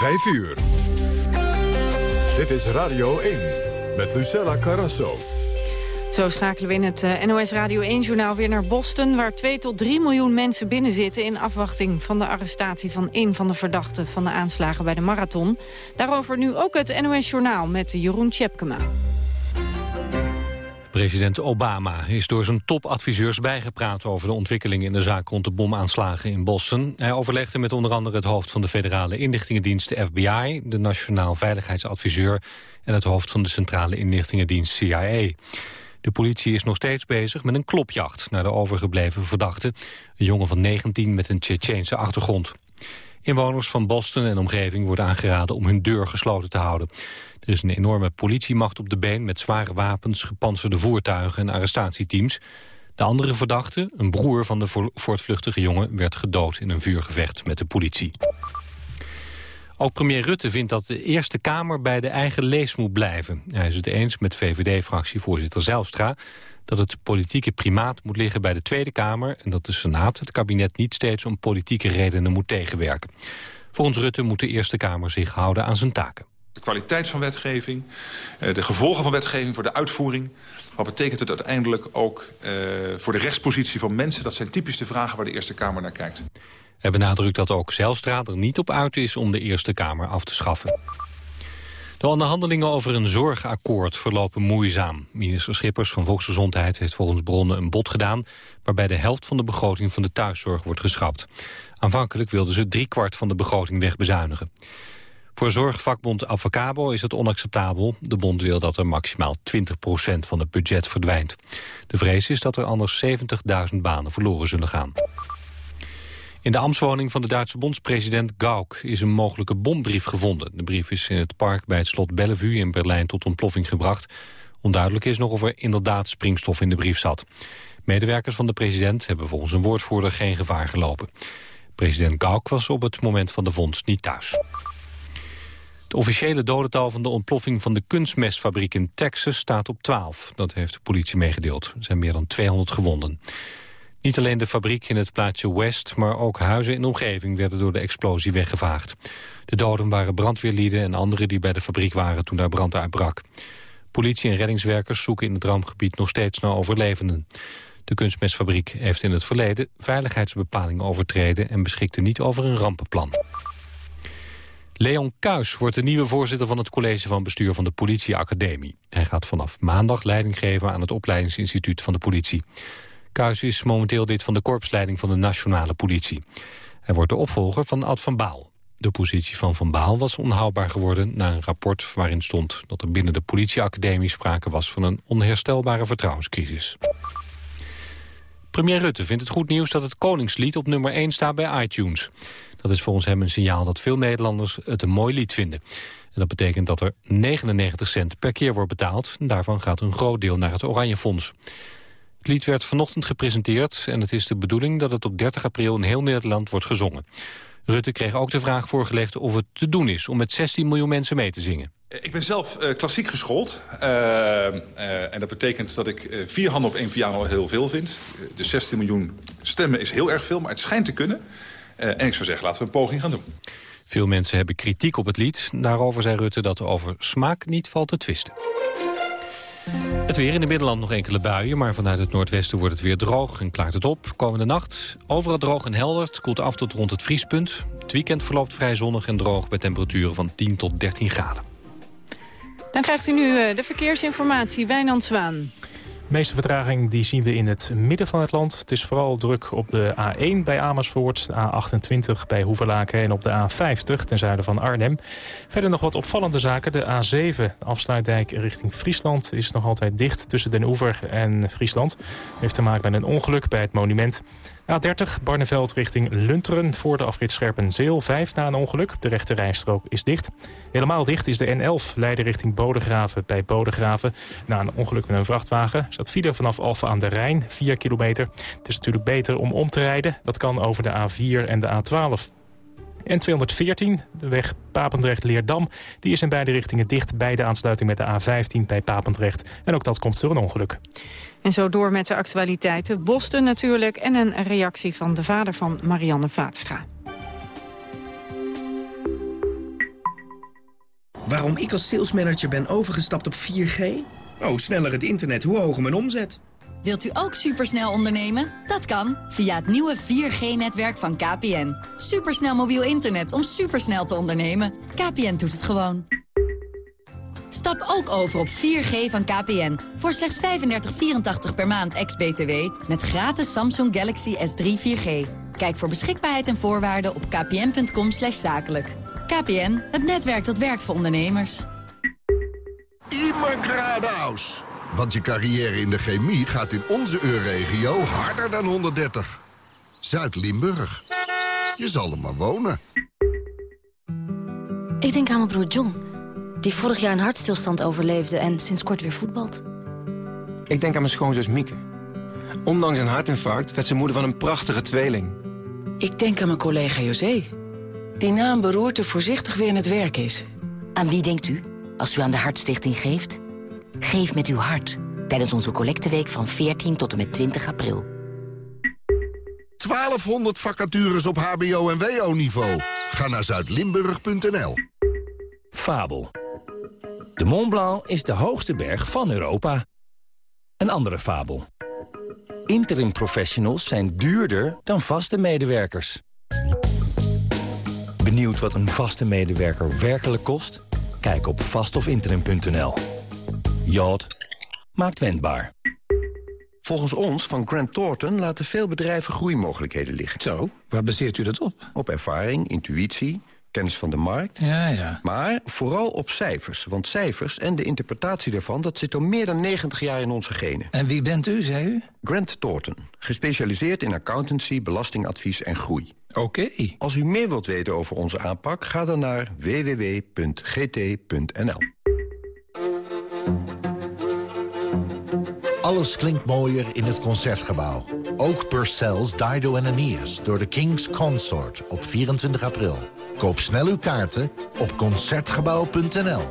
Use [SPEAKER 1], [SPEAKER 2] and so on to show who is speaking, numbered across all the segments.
[SPEAKER 1] 5 uur. Dit is Radio 1 met Lucella Carrasso.
[SPEAKER 2] Zo schakelen we in het eh, NOS Radio 1-journaal weer naar Boston... waar 2 tot 3 miljoen mensen binnenzitten... in afwachting van de arrestatie van een van de verdachten... van de aanslagen bij de marathon. Daarover nu ook het NOS-journaal met Jeroen Tjepkema.
[SPEAKER 3] President Obama is door zijn topadviseurs bijgepraat over de ontwikkelingen in de zaak rond de bomaanslagen in Boston. Hij overlegde met onder andere het hoofd van de federale inlichtingendienst, de FBI, de Nationaal Veiligheidsadviseur en het hoofd van de Centrale Inlichtingendienst CIA. De politie is nog steeds bezig met een klopjacht naar de overgebleven verdachte, een jongen van 19 met een Tsjetsjeense achtergrond. Inwoners van Boston en omgeving worden aangeraden om hun deur gesloten te houden. Er is een enorme politiemacht op de been met zware wapens, gepantserde voertuigen en arrestatieteams. De andere verdachte, een broer van de voortvluchtige jongen, werd gedood in een vuurgevecht met de politie. Ook premier Rutte vindt dat de Eerste Kamer bij de eigen lees moet blijven. Hij is het eens met VVD-fractievoorzitter Zijlstra dat het politieke primaat moet liggen bij de Tweede Kamer... en dat de Senaat het kabinet niet steeds om politieke redenen moet tegenwerken. Volgens Rutte moet de Eerste Kamer zich houden aan zijn taken.
[SPEAKER 4] De kwaliteit van wetgeving, eh, de gevolgen van wetgeving voor de uitvoering. Wat betekent het uiteindelijk ook eh, voor de rechtspositie van mensen? Dat zijn typisch de vragen waar de Eerste Kamer naar kijkt.
[SPEAKER 3] Hij benadrukt dat ook Zijlstra er niet op uit is om de Eerste Kamer af te schaffen. De onderhandelingen over een zorgakkoord verlopen moeizaam. Minister Schippers van Volksgezondheid heeft volgens bronnen een bod gedaan... waarbij de helft van de begroting van de thuiszorg wordt geschrapt. Aanvankelijk wilden ze driekwart van de begroting wegbezuinigen. Voor zorgvakbond Avocabo is het onacceptabel. De bond wil dat er maximaal 20% van het budget verdwijnt. De vrees is dat er anders 70.000 banen verloren zullen gaan. In de ambtswoning van de Duitse bondspresident Gauck is een mogelijke bombrief gevonden. De brief is in het park bij het slot Bellevue in Berlijn tot ontploffing gebracht. Onduidelijk is nog of er inderdaad springstof in de brief zat. Medewerkers van de president hebben volgens een woordvoerder geen gevaar gelopen. President Gauck was op het moment van de vondst niet thuis. Het officiële dodental van de ontploffing van de kunstmestfabriek in Texas staat op 12. Dat heeft de politie meegedeeld. Er zijn meer dan 200 gewonden. Niet alleen de fabriek in het plaatsje West, maar ook huizen in de omgeving werden door de explosie weggevaagd. De doden waren brandweerlieden en anderen die bij de fabriek waren toen daar brand uitbrak. Politie en reddingswerkers zoeken in het rampgebied nog steeds naar overlevenden. De kunstmestfabriek heeft in het verleden veiligheidsbepalingen overtreden en beschikte niet over een rampenplan. Leon Kuis wordt de nieuwe voorzitter van het college van bestuur van de politieacademie. Hij gaat vanaf maandag leiding geven aan het opleidingsinstituut van de politie. Kuijs is momenteel lid van de korpsleiding van de nationale politie. Hij wordt de opvolger van Ad van Baal. De positie van Van Baal was onhoudbaar geworden na een rapport waarin stond dat er binnen de politieacademie sprake was van een onherstelbare vertrouwenscrisis. Premier Rutte vindt het goed nieuws dat het Koningslied op nummer 1 staat bij iTunes. Dat is volgens hem een signaal dat veel Nederlanders het een mooi lied vinden. En dat betekent dat er 99 cent per keer wordt betaald. Daarvan gaat een groot deel naar het Oranje Fonds. Het lied werd vanochtend gepresenteerd en het is de bedoeling dat het op 30 april in heel Nederland wordt gezongen. Rutte kreeg ook de vraag voorgelegd of het te doen is om met 16 miljoen mensen mee te zingen.
[SPEAKER 4] Ik ben zelf uh, klassiek geschoold. Uh, uh, en dat betekent dat ik vier handen op één piano heel veel vind. de 16 miljoen stemmen is heel erg veel, maar het schijnt te kunnen. En ik zou zeggen, laten we een poging gaan doen.
[SPEAKER 3] Veel mensen hebben kritiek op het lied. Daarover zei Rutte dat er over smaak niet valt te twisten. Het weer in het Middenland nog enkele buien, maar vanuit het noordwesten wordt het weer droog en klaart het op. Komende nacht overal droog en helder. Het koelt af tot rond het vriespunt. Het weekend verloopt vrij zonnig en droog bij temperaturen van 10 tot 13 graden.
[SPEAKER 2] Dan krijgt u nu eh, de verkeersinformatie, Wijnand Zwaan.
[SPEAKER 5] De meeste vertraging die zien we in het midden van het land. Het is vooral druk op de A1 bij Amersfoort, de A28 bij Hoeverlaken en op de A50 ten zuiden van Arnhem. Verder nog wat opvallende zaken. De A7, afsluitdijk richting Friesland, is nog altijd dicht tussen Den Oever en Friesland. Heeft te maken met een ongeluk bij het monument. A30 Barneveld richting Lunteren voor de afrit Scherpenzeel 5 na een ongeluk. De rechte rijstrook is dicht. Helemaal dicht is de N11 Leiden richting Bodegraven bij Bodegraven. Na een ongeluk met een vrachtwagen staat file vanaf Alphen aan de Rijn 4 kilometer. Het is natuurlijk beter om om te rijden. Dat kan over de A4 en de A12. En 214, de weg Papendrecht-Leerdam, die is in beide richtingen dicht... bij de aansluiting met de A15 bij Papendrecht. En ook dat komt door een ongeluk.
[SPEAKER 2] En zo door met de actualiteiten. Boston natuurlijk en een reactie van de vader van Marianne Vaatstra.
[SPEAKER 6] Waarom ik als salesmanager ben overgestapt op 4G? Oh, sneller het internet, hoe hoger mijn omzet.
[SPEAKER 7] Wilt u ook supersnel ondernemen? Dat kan via het nieuwe 4G-netwerk van KPN. Supersnel mobiel internet om supersnel te ondernemen. KPN doet het gewoon. Stap ook over op 4G van KPN. Voor slechts 35,84 per maand ex-BTW. Met gratis Samsung Galaxy S3 4G. Kijk voor beschikbaarheid en voorwaarden op kpn.com zakelijk. KPN, het netwerk dat werkt voor ondernemers.
[SPEAKER 8] Immergradaus. Want je carrière in de chemie gaat in onze EU-regio harder dan 130. Zuid-Limburg. Je zal er maar wonen.
[SPEAKER 9] Ik denk aan mijn broer John, die vorig jaar een hartstilstand overleefde en sinds kort weer voetbalt.
[SPEAKER 10] Ik denk aan mijn schoonzus Mieke. Ondanks een hartinfarct werd ze moeder van een prachtige tweeling.
[SPEAKER 11] Ik denk aan mijn collega José, die na een beroerte voorzichtig weer in het werk is.
[SPEAKER 12] Aan wie denkt u als u aan de Hartstichting geeft? Geef met uw hart tijdens onze collecteweek van 14 tot en met 20 april.
[SPEAKER 8] 1200 vacatures op hbo- en wo-niveau. Ga naar zuidlimburg.nl.
[SPEAKER 13] Fabel. De Mont Blanc is de hoogste berg van Europa. Een andere fabel. Interim professionals zijn duurder dan vaste medewerkers. Benieuwd wat een vaste medewerker werkelijk kost? Kijk op vastofinterim.nl. Yacht maakt wendbaar.
[SPEAKER 14] Volgens ons van Grant Thornton laten veel bedrijven groeimogelijkheden liggen.
[SPEAKER 15] Zo, waar baseert u dat op?
[SPEAKER 14] Op ervaring, intuïtie, kennis van de markt.
[SPEAKER 15] Ja, ja.
[SPEAKER 14] Maar vooral op cijfers. Want cijfers en de interpretatie daarvan... dat zit al meer dan 90 jaar in onze genen.
[SPEAKER 15] En wie bent u, zei u?
[SPEAKER 14] Grant Thornton. Gespecialiseerd in accountancy, belastingadvies en groei.
[SPEAKER 15] Oké.
[SPEAKER 14] Als u meer wilt weten over onze aanpak... ga dan naar www.gt.nl.
[SPEAKER 16] Alles klinkt mooier in het Concertgebouw. Ook Purcell's Dido en Aeneas door de King's Consort op 24 april. Koop snel uw kaarten op Concertgebouw.nl.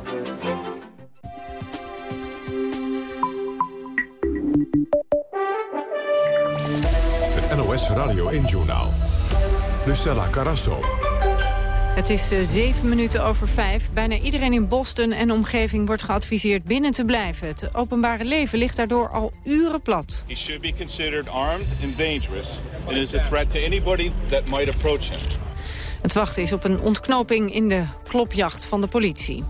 [SPEAKER 17] Het NOS Radio 1-journaal. Lucella Carasso.
[SPEAKER 2] Het is uh, zeven minuten over vijf. Bijna iedereen in Boston en omgeving wordt geadviseerd binnen te blijven. Het openbare leven ligt daardoor al uren plat.
[SPEAKER 18] He should be considered armed and dangerous and is a threat to anybody that might approach him.
[SPEAKER 2] Het wachten is op een ontknoping in de klopjacht van de politie.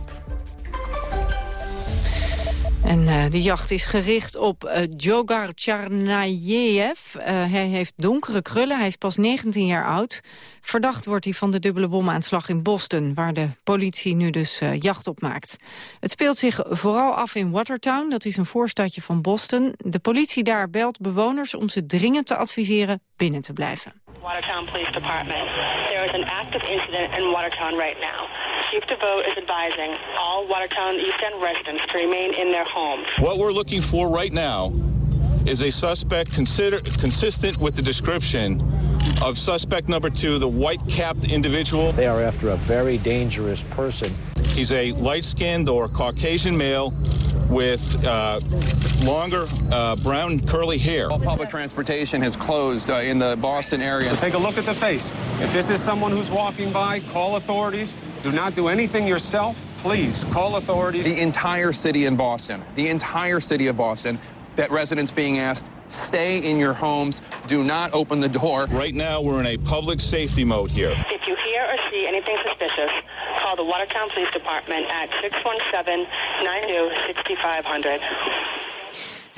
[SPEAKER 2] En uh, de jacht is gericht op uh, Djogar Tsarnaev. Uh, hij heeft donkere krullen, hij is pas 19 jaar oud. Verdacht wordt hij van de dubbele bomaanslag in Boston... waar de politie nu dus jacht op maakt. Het speelt zich vooral af in Watertown, dat is een voorstadje van Boston. De politie daar belt bewoners om ze dringend te adviseren binnen te blijven.
[SPEAKER 19] Watertown Police Department. There is an active incident in Watertown right now. Chief DeVoe is advising all Watertown East End residents to remain in their homes.
[SPEAKER 18] What we're looking for right now is a suspect consider, consistent with the description of suspect number two, the white-capped individual.
[SPEAKER 20] They are after a very dangerous person.
[SPEAKER 18] He's a light-skinned or Caucasian male with uh, longer uh, brown curly hair.
[SPEAKER 21] All public transportation has closed uh, in the Boston area.
[SPEAKER 22] So take a look at the face. If this is someone who's walking by, call authorities. Do not do anything yourself. Please call authorities.
[SPEAKER 21] The entire city in Boston, the entire city of Boston, that residents being asked, stay in your homes, do not open the door.
[SPEAKER 18] Right now, we're in a public safety mode here.
[SPEAKER 19] If you hear or see anything suspicious, call the Watertown Police Department at 617-926-500.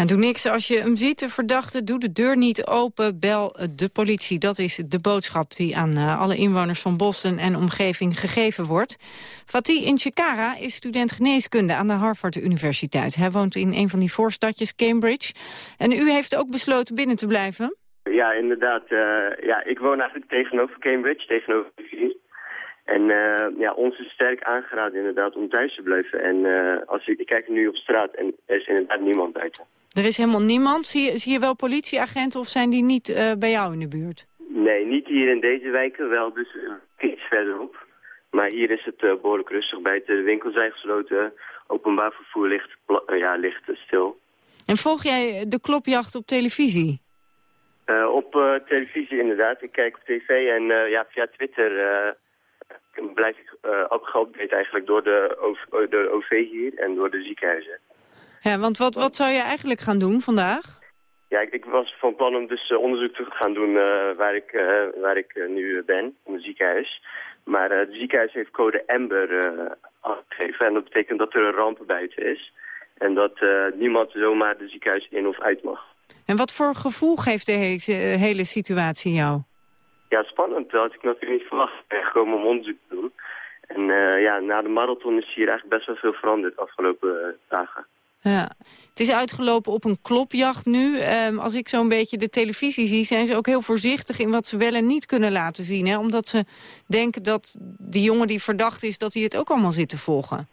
[SPEAKER 2] Doe niks als je hem ziet, de verdachte. Doe de deur niet open, bel de politie. Dat is de boodschap die aan uh, alle inwoners van Boston en omgeving gegeven wordt. Fatih Inchikara is student geneeskunde aan de Harvard Universiteit. Hij woont in een van die voorstadjes, Cambridge. En u heeft ook besloten binnen te blijven?
[SPEAKER 23] Ja, inderdaad. Uh, ja, ik woon eigenlijk tegenover Cambridge, tegenover de. En uh, ja, ons is sterk aangeraden inderdaad om thuis te blijven. En uh, als ik, ik kijk nu op straat en er is inderdaad niemand buiten.
[SPEAKER 2] Er is helemaal niemand? Zie je, zie je wel politieagenten of zijn die niet uh, bij jou in de buurt?
[SPEAKER 23] Nee, niet hier in deze wijken, wel dus iets verderop. Maar hier is het behoorlijk rustig. Buiten de winkels zijn gesloten, openbaar vervoer ligt, ja, ligt stil.
[SPEAKER 2] En volg jij de klopjacht op televisie?
[SPEAKER 23] op televisie inderdaad. Ik kijk op tv en ja, via Twitter blijf ik uh, ook geupdate eigenlijk door de, OV, de OV hier en door de ziekenhuizen.
[SPEAKER 2] Ja, want wat, wat zou je eigenlijk gaan doen vandaag?
[SPEAKER 23] Ja, ik, ik was van plan om dus onderzoek te gaan doen waar ik, waar ik nu ben, in het ziekenhuis. Maar het ziekenhuis heeft code Amber afgegeven en dat betekent dat er een ramp buiten is. En dat niemand zomaar de ziekenhuis in of uit mag.
[SPEAKER 2] En wat voor gevoel geeft de hele, hele situatie jou?
[SPEAKER 23] Ja, spannend. Dat had ik natuurlijk niet verwacht. Ik ben gekomen om onderzoek te doen. En uh, ja, na de marathon is hier eigenlijk best wel veel veranderd de afgelopen uh, dagen.
[SPEAKER 2] Ja, het is uitgelopen op een klopjacht nu. Um, als ik zo'n beetje de televisie zie, zijn ze ook heel voorzichtig in wat ze wel en niet kunnen laten zien. Hè? Omdat ze denken dat die jongen die verdacht is, dat hij het ook allemaal zit te volgen.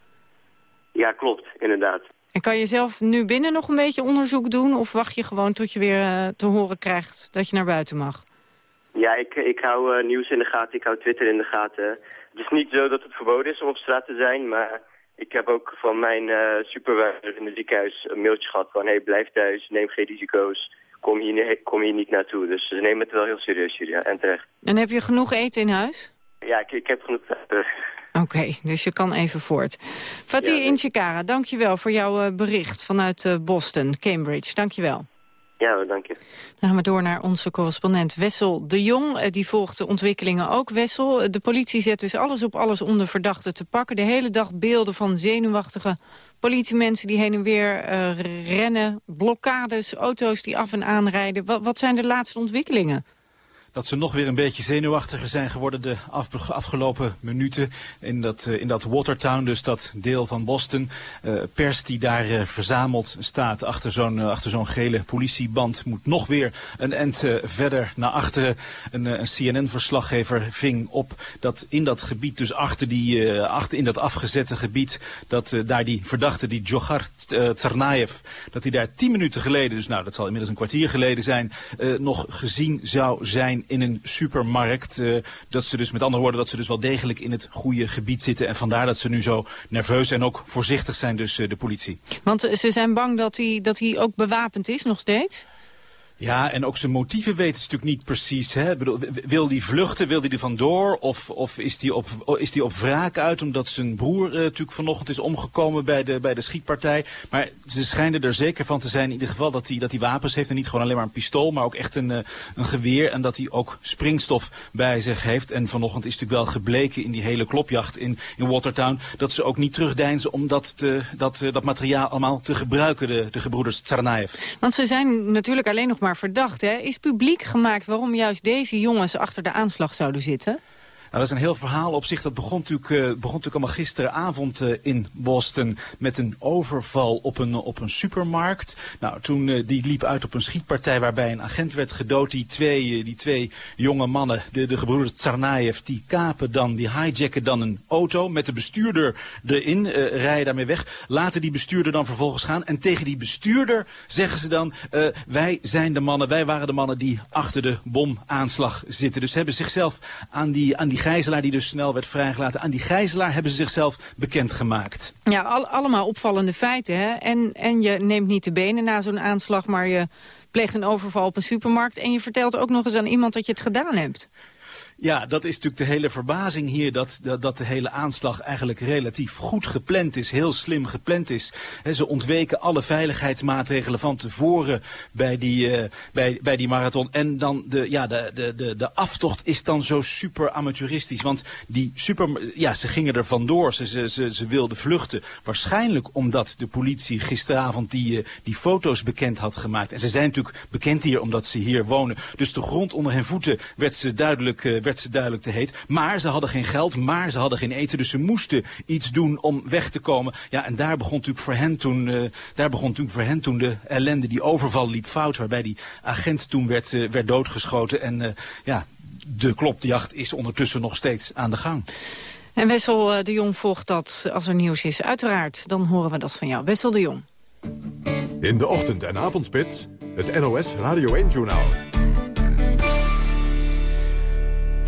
[SPEAKER 23] Ja, klopt, inderdaad.
[SPEAKER 2] En kan je zelf nu binnen nog een beetje onderzoek doen? Of wacht je gewoon tot je weer uh, te horen krijgt dat je naar buiten mag?
[SPEAKER 23] Ja, ik, ik hou uh, nieuws in de gaten, ik hou Twitter in de gaten. Het is niet zo dat het verboden is om op straat te zijn, maar ik heb ook van mijn uh, supervisor in het ziekenhuis een mailtje gehad van... hé, hey, blijf thuis, neem geen risico's, kom hier, kom hier niet naartoe. Dus ze nemen het wel heel serieus hier, ja, en terecht.
[SPEAKER 2] En heb je genoeg eten in huis?
[SPEAKER 23] Ja, ik, ik heb genoeg eten.
[SPEAKER 2] Oké, dus je kan even voort. Fatih ja, Inchikara, dankjewel voor jouw uh, bericht vanuit Boston, Cambridge. Dankjewel.
[SPEAKER 23] Ja, dank je.
[SPEAKER 2] Dan gaan we door naar onze correspondent Wessel de Jong. Uh, die volgt de ontwikkelingen ook. Wessel, de politie zet dus alles op alles om de verdachte te pakken. De hele dag beelden van zenuwachtige politiemensen die heen en weer rennen. Blokkades, auto's die af en aan rijden. Wat zijn de laatste ontwikkelingen?
[SPEAKER 24] Dat ze nog weer een beetje zenuwachtiger zijn geworden de afgelopen minuten in dat, uh, in dat Watertown, dus dat deel van Boston. Uh, pers die daar uh, verzameld staat achter zo'n achter zo'n gele politieband moet nog weer een end verder naar achteren. Een, een CNN-verslaggever ving op dat in dat gebied, dus achter, die, achter in dat afgezette gebied, dat daar die verdachte, die Djokhar Tsarnaev, dat hij daar tien minuten geleden, dus nou dat zal inmiddels een kwartier geleden zijn, nog gezien zou zijn in een supermarkt. Uh, dat ze dus met andere woorden dat ze dus wel degelijk in het goede gebied zitten. En vandaar dat ze nu zo nerveus en ook voorzichtig zijn dus uh, de politie.
[SPEAKER 2] Want ze zijn bang dat hij, dat hij ook bewapend is nog steeds?
[SPEAKER 24] Ja, en ook zijn motieven weten ze natuurlijk niet precies. Hè? Bedoel, wil hij vluchten, wil hij er vandoor? Of, of is hij op, is die op wraak uit omdat zijn broer uh, natuurlijk vanochtend is omgekomen bij de, bij de schietpartij? Maar ze schijnen er zeker van te zijn in ieder geval dat hij, dat hij wapens heeft. En niet gewoon alleen maar een pistool, maar ook echt een, uh, een geweer. En dat hij ook springstof bij zich heeft. En vanochtend is natuurlijk wel gebleken in die hele klopjacht in, in Watertown... dat ze ook niet terugdeinzen om dat, dat, uh, dat materiaal allemaal te gebruiken, de, de gebroeders Tsarnaev.
[SPEAKER 2] Want ze zijn natuurlijk alleen nog maar verdacht. Hè? Is publiek gemaakt waarom juist deze jongens achter de aanslag zouden zitten?
[SPEAKER 24] Nou, dat is een heel verhaal op zich. Dat begon natuurlijk, uh, begon natuurlijk allemaal gisteravond uh, in Boston met een overval op een, op een supermarkt. Nou, toen uh, die liep uit op een schietpartij waarbij een agent werd gedood. Die twee, die twee jonge mannen, de, de gebroeders Tsarnaev, die kapen dan, die hijacken dan een auto met de bestuurder erin, rijden daarmee weg. Laten die bestuurder dan vervolgens gaan. En tegen die bestuurder zeggen ze dan, wij zijn de mannen, wij waren de mannen die achter de bomaanslag zitten. Dus ze hebben zichzelf aan die, aan die gijzelaar die dus snel werd vrijgelaten. Aan die gijzelaar hebben ze zichzelf bekendgemaakt.
[SPEAKER 2] Ja, al, allemaal opvallende feiten. Hè? En, en je neemt niet de benen na zo'n aanslag, maar je pleegt een overval op een supermarkt. En je vertelt ook nog eens aan iemand dat je het gedaan hebt.
[SPEAKER 24] Ja, dat is natuurlijk de hele verbazing hier, dat, dat, dat, de hele aanslag eigenlijk relatief goed gepland is, heel slim gepland is. Ze ontweken alle veiligheidsmaatregelen van tevoren bij die, uh, bij, bij die marathon. En dan de, ja, de, de, de, de aftocht is dan zo super amateuristisch, want die super, ja, ze gingen er vandoor, ze, ze, ze, ze wilden vluchten. Waarschijnlijk omdat de politie gisteravond die, uh, die foto's bekend had gemaakt. En ze zijn natuurlijk bekend hier omdat ze hier wonen. Dus de grond onder hun voeten werd ze duidelijk... Uh, werd ze duidelijk te heet. Maar ze hadden geen geld, maar ze hadden geen eten. Dus ze moesten iets doen om weg te komen. Ja, en daar begon natuurlijk voor hen toen, uh, daar begon natuurlijk voor hen toen de ellende, die overval liep fout. Waarbij die agent toen werd, uh, werd doodgeschoten. En uh, ja, de klopjacht is ondertussen nog steeds aan de gang.
[SPEAKER 2] En Wessel de Jong volgt dat als er nieuws is. Uiteraard, dan horen we dat van jou. Wessel de Jong.
[SPEAKER 17] In de ochtend- en avondspits, het NOS Radio 1-journaal.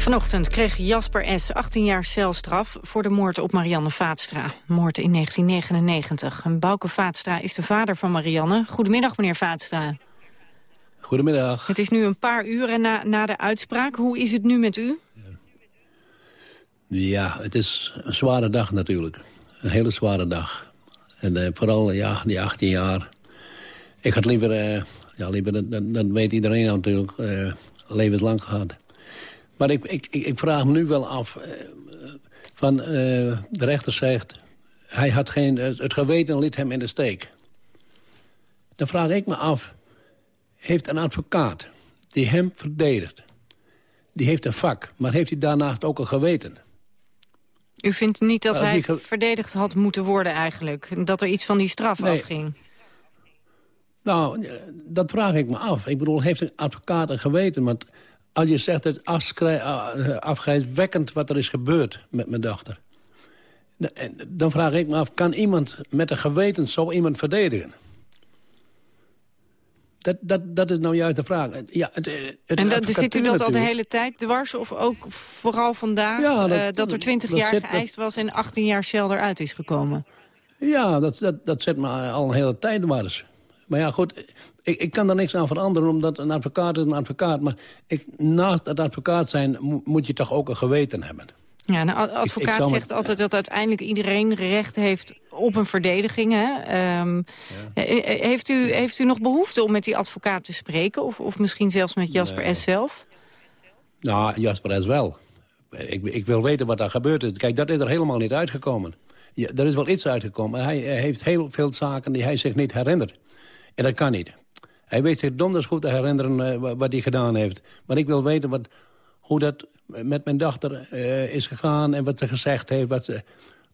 [SPEAKER 2] Vanochtend kreeg Jasper S. 18 jaar celstraf voor de moord op Marianne Vaatstra. Moord in 1999. En Bouke Vaatstra is de vader van Marianne. Goedemiddag, meneer Vaatstra.
[SPEAKER 25] Goedemiddag.
[SPEAKER 2] Het is nu een paar uren na, na de uitspraak. Hoe is het nu met u?
[SPEAKER 25] Ja, het is een zware dag natuurlijk. Een hele zware dag. En uh, vooral ja, die 18 jaar. Ik had liever, uh, ja, liever dat, dat, weet iedereen natuurlijk, uh, levenslang gehad. Maar ik, ik, ik, vraag me nu wel af. van, de rechter zegt, hij had geen, het geweten liet hem in de steek. Dan vraag ik me af, heeft een advocaat die hem verdedigt... die heeft een vak, maar heeft hij daarnaast ook een geweten...
[SPEAKER 2] U vindt niet dat hij verdedigd had moeten worden eigenlijk? Dat er iets van die straf afging?
[SPEAKER 25] Nou, dat vraag ik me af. Ik bedoel, heeft een advocaat een geweten? Want als je zegt het uh, afgrijswekkend wat er is gebeurd met mijn dochter... dan vraag ik me af, kan iemand met een geweten zo iemand verdedigen? Dat, dat, dat is nou juist de vraag. Ja, het, het
[SPEAKER 2] en dat, zit u dat al de hele tijd dwars? Of ook vooral vandaag ja, dat, uh, dat, er 20 jaar geëist was en 18 jaar cel eruit is gekomen?
[SPEAKER 25] Ja, dat, dat, dat zet me al een hele tijd dwars. Maar ja, goed, ik, ik kan er niks aan veranderen, omdat een advocaat is een advocaat. Maar ik, naast het advocaat zijn moet je toch ook een geweten hebben.
[SPEAKER 2] Ja, een advocaat zegt altijd dat uiteindelijk iedereen recht heeft op een verdediging. Hè? Ehm, heeft, u, heeft u nog behoefte om met die advocaat te spreken? Of, of misschien zelfs met Jasper S. zelf?
[SPEAKER 25] Nou, Jasper S. wel. Ik, ik wil weten wat daar gebeurd is. Kijk, dat is er helemaal niet uitgekomen. Ja, er is wel iets uitgekomen, hij heeft heel veel zaken die hij zich niet herinnert. En dat kan niet. Hij weet zich donders goed te herinneren uh, wat hij gedaan heeft. Maar ik wil weten wat, hoe dat met mijn dochter uh, is gegaan... en wat ze gezegd heeft. Wat ze,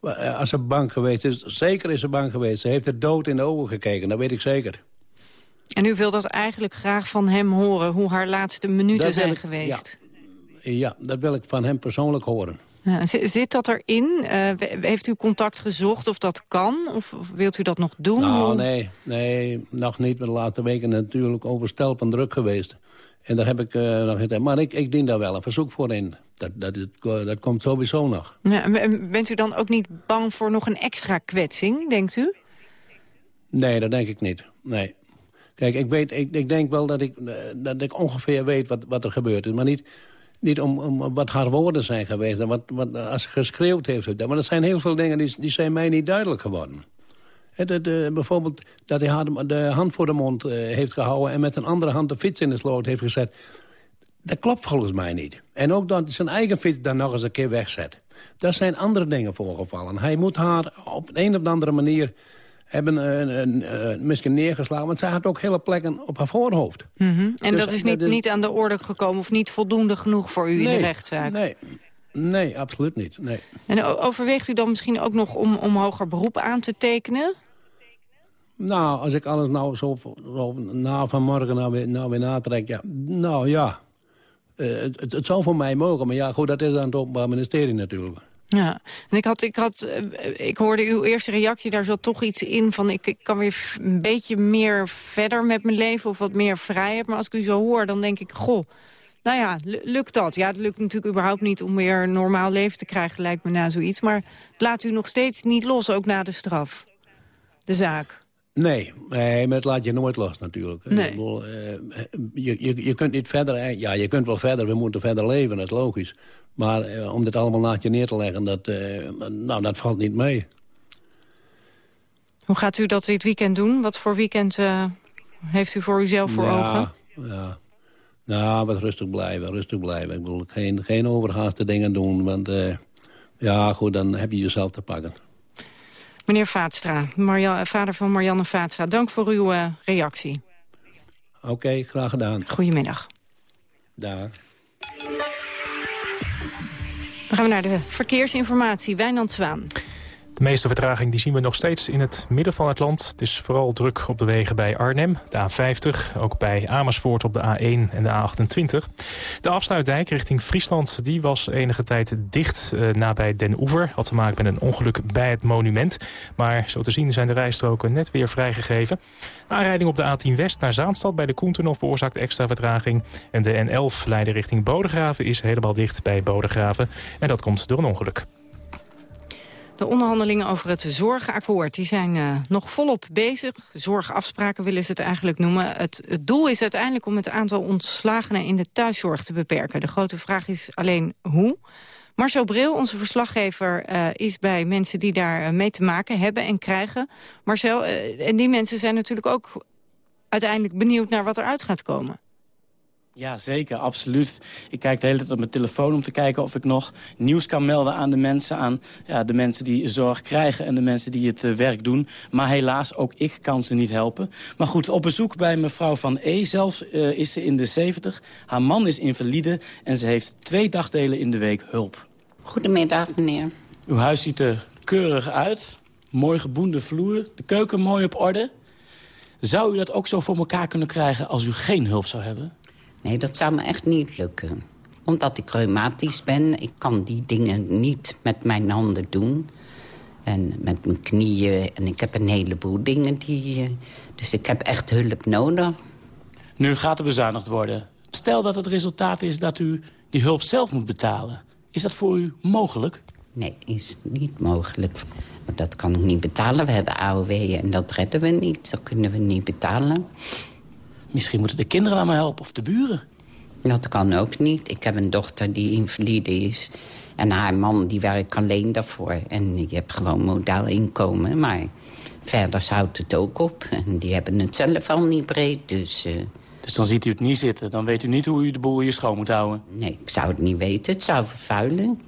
[SPEAKER 25] uh, als ze bang geweest is. Zeker is ze bang geweest. Ze heeft er dood in de ogen gekeken, dat weet ik zeker.
[SPEAKER 2] En u wilt dat eigenlijk graag van hem horen... hoe haar laatste minuten zijn geweest?
[SPEAKER 25] Ja. ja, dat wil ik van hem persoonlijk horen.
[SPEAKER 2] Ja, zit dat erin? Uh, heeft u contact gezocht of dat kan? Of, of wilt u dat nog doen?
[SPEAKER 25] Nou, nee, nee, nog niet. De laatste weken natuurlijk overstelpend druk geweest. En daar heb ik uh, nog. Maar ik, ik dien daar wel een verzoek voor in. Dat, dat, dat komt sowieso nog.
[SPEAKER 2] Ja, bent u dan ook niet bang voor nog een extra kwetsing, denkt u?
[SPEAKER 25] Nee, dat denk ik niet. Nee. Kijk, ik, weet, ik, ik denk wel dat ik, eh, dat ik ongeveer weet wat, wat er gebeurd is. Maar niet, niet om, om wat haar woorden zijn geweest. En wat, wat als ze geschreeuwd heeft. Maar er zijn heel veel dingen die, die zijn mij niet duidelijk geworden. De, bijvoorbeeld dat hij de hand voor de mond uh, heeft gehouden... en met een andere hand de fiets in de sloot heeft gezet. Dat klopt volgens mij niet. En ook dat zijn eigen fiets dan nog eens een keer wegzet. Daar zijn andere dingen voorgevallen. Hij moet haar op een of andere manier hebben misschien neergeslagen. Want zij had ook hele plekken op haar voorhoofd.
[SPEAKER 2] Mm -hmm. En dus dat is niet, niet aan de orde gekomen of niet voldoende genoeg voor u nee, in de rechtszaak?
[SPEAKER 25] Nee, nee absoluut niet. Nee.
[SPEAKER 2] En overweegt u dan misschien ook nog om, om hoger beroep aan te tekenen?
[SPEAKER 25] Nou, als ik alles nou zo, zo na vanmorgen nou weer, nou weer natrek, ja, nou ja, uh, het, het, zou voor mij mogen. Maar ja, goed, dat is aan het Openbaar Ministerie natuurlijk.
[SPEAKER 2] Ja, en ik, had, ik, had, eh, ik hoorde uw eerste reactie, daar zat toch iets in van... Ik, ik kan weer een beetje meer verder met mijn leven of wat meer vrijheid. Maar als ik u zo hoor, dan denk ik, goh, nou ja, lukt dat? Ja, het lukt natuurlijk überhaupt niet om weer een normaal leven te krijgen, lijkt me na zoiets. Maar laat u nog steeds niet los, ook na de straf, de zaak.
[SPEAKER 25] Nee, nee, maar het laat je nooit los natuurlijk.
[SPEAKER 2] Nee.
[SPEAKER 25] Bedoel, uh, je, je, je kunt niet verder... Eh, ja, je kunt wel verder, we moeten verder leven, dat is logisch. Maar uh, om dit allemaal naast je neer te leggen, dat, uh, nou, dat valt niet mee.
[SPEAKER 2] Hoe gaat u dat dit weekend doen? Wat voor weekend heeft u voor uzelf voor
[SPEAKER 25] ja,
[SPEAKER 2] ogen?
[SPEAKER 25] Ja, nou, wat rustig blijven, rustig blijven. Ik bedoel, geen, geen overhaaste dingen doen, want... ja, goed, dan heb je jezelf te pakken.
[SPEAKER 2] Meneer Vaatstra, vader van Marianne Vaatstra, dank voor uw reactie.
[SPEAKER 25] Oké, graag gedaan.
[SPEAKER 2] Goedemiddag.
[SPEAKER 25] Daar.
[SPEAKER 2] Dan gaan we naar de verkeersinformatie. Wijnand Zwaan.
[SPEAKER 5] De meeste vertraging die zien we nog steeds in het midden van het land. Het is vooral druk op de wegen bij Arnhem, de A50. Ook bij Amersfoort op de A1 en de A28. De afsluitdijk richting Friesland die was enige tijd dicht uh, nabij Den Oever. Had te maken met een ongeluk bij het monument. Maar zo te zien zijn de rijstroken net weer vrijgegeven. Aanrijding op de A10 West naar Zaanstad bij de Koentunnel veroorzaakt extra vertraging. En de N11 leider richting Bodegraven is helemaal dicht bij Bodegraven. En dat komt door een ongeluk.
[SPEAKER 2] De onderhandelingen over het zorgakkoord die zijn uh, nog volop bezig. Zorgafspraken willen ze het eigenlijk noemen. Het, het, doel is uiteindelijk om het aantal ontslagenen in de thuiszorg te beperken. De grote vraag is alleen hoe. Marcel Bril, onze verslaggever, uh, is bij mensen die daar uh, mee te maken hebben en krijgen. Marcel, en die mensen zijn natuurlijk ook uiteindelijk benieuwd naar wat eruit gaat komen.
[SPEAKER 26] Ja, zeker, absoluut. Ik kijk de hele tijd op mijn telefoon om te kijken of ik nog nieuws kan melden aan de mensen. Aan ja, de mensen die zorg krijgen en de mensen die het uh, werk doen. Maar helaas, ook ik kan ze niet helpen. Maar goed, op bezoek bij mevrouw Van E. Zelf uh, is ze in de 70. Haar man is invalide en ze heeft twee dagdelen in de week hulp.
[SPEAKER 27] Goedemiddag, meneer.
[SPEAKER 26] Uw huis ziet er keurig uit. Mooi geboende vloer. De keuken mooi op orde. Zou u dat ook zo voor elkaar kunnen krijgen als u geen hulp zou hebben?
[SPEAKER 27] Nee, dat zou me echt niet lukken. Omdat ik reumatisch ben, ik kan die dingen niet met mijn handen doen. En met mijn knieën. En ik heb een heleboel dingen die... Dus ik heb echt hulp nodig.
[SPEAKER 26] Nu gaat er bezuinigd worden. Stel dat het resultaat is dat u die hulp zelf moet betalen. Is dat voor u mogelijk?
[SPEAKER 27] Nee, is niet mogelijk. Dat kan ik niet betalen. We hebben AOW en dat redden we niet. Dat kunnen we niet betalen.
[SPEAKER 26] Misschien moeten de kinderen dan maar helpen of de buren.
[SPEAKER 27] Dat kan ook niet. Ik heb een dochter die invalide is. En haar man die werkt alleen daarvoor. En je hebt gewoon modaal inkomen. Maar verder houdt het ook op. En die hebben het zelf al niet breed. Dus, uh...
[SPEAKER 26] dus dan ziet u het niet zitten. Dan weet u niet hoe u de boel hier schoon moet houden.
[SPEAKER 27] Nee, ik zou het niet weten. Het zou vervuilen.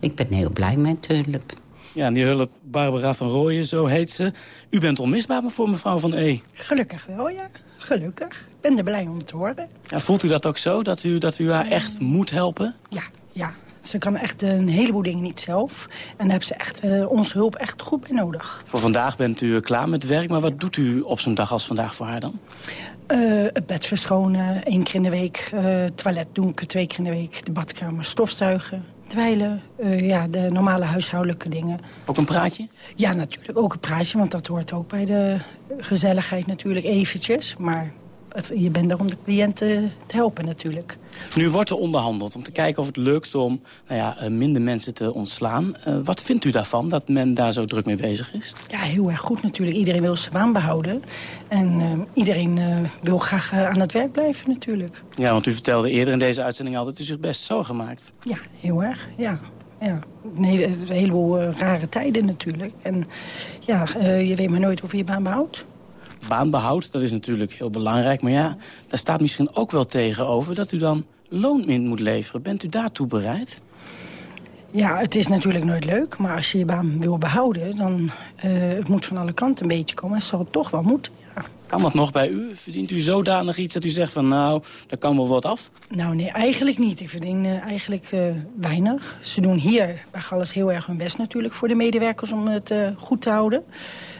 [SPEAKER 27] Ik ben heel blij met hulp.
[SPEAKER 26] Ja, en die hulp, Barbara van Rooyen, zo heet ze. U bent onmisbaar voor mevrouw van E.
[SPEAKER 28] Gelukkig wel, ja. Gelukkig. Ik ben er blij om te horen.
[SPEAKER 26] Ja, voelt u dat ook zo, dat u, dat u haar echt moet helpen?
[SPEAKER 28] Ja, ja. Ze kan echt een heleboel dingen niet zelf. En daar heeft ze echt uh, onze hulp echt goed bij nodig.
[SPEAKER 26] Voor vandaag bent u klaar met werk, maar wat doet u op zo'n dag als vandaag voor haar dan?
[SPEAKER 28] Uh, het bed verschonen, één keer in de week. Uh, toilet doe ik twee keer in de week. De badkamer stofzuigen, dweilen. Uh, ja, de normale huishoudelijke dingen.
[SPEAKER 26] Ook een praatje?
[SPEAKER 28] Ja, natuurlijk. Ook een praatje, want dat hoort ook bij de gezelligheid natuurlijk eventjes. Maar het, je bent er om de cliënten te helpen natuurlijk.
[SPEAKER 26] Nu wordt er onderhandeld om te kijken of het lukt om nou ja, minder mensen te ontslaan. Uh, wat vindt u daarvan, dat men daar zo druk mee bezig is?
[SPEAKER 28] Ja, heel erg goed natuurlijk. Iedereen wil zijn baan behouden. En uh, iedereen uh, wil graag aan het werk blijven natuurlijk.
[SPEAKER 26] Ja, want u vertelde eerder in deze uitzending al dat u zich best zorgen maakt.
[SPEAKER 28] Ja, heel erg, ja. Ja, een, hele, een heleboel rare tijden natuurlijk. En ja, je weet maar nooit of je je baan behoudt
[SPEAKER 26] baanbehoud, dat is natuurlijk heel belangrijk. Maar ja, daar staat misschien ook wel tegenover dat u dan loon in moet leveren. Bent u daartoe bereid?
[SPEAKER 28] Ja, het is natuurlijk nooit leuk. Maar als je je baan wil behouden, dan uh, het moet van alle kanten een beetje komen. Het zal het toch wel moeten, ja.
[SPEAKER 26] Kan dat nog bij u? Verdient u zodanig iets dat u zegt van nou, daar kan wel wat af?
[SPEAKER 28] Nou nee, eigenlijk niet. Ik verdien uh, eigenlijk uh, weinig. Ze doen hier bij Galles heel erg hun best natuurlijk voor de medewerkers om het goed te houden.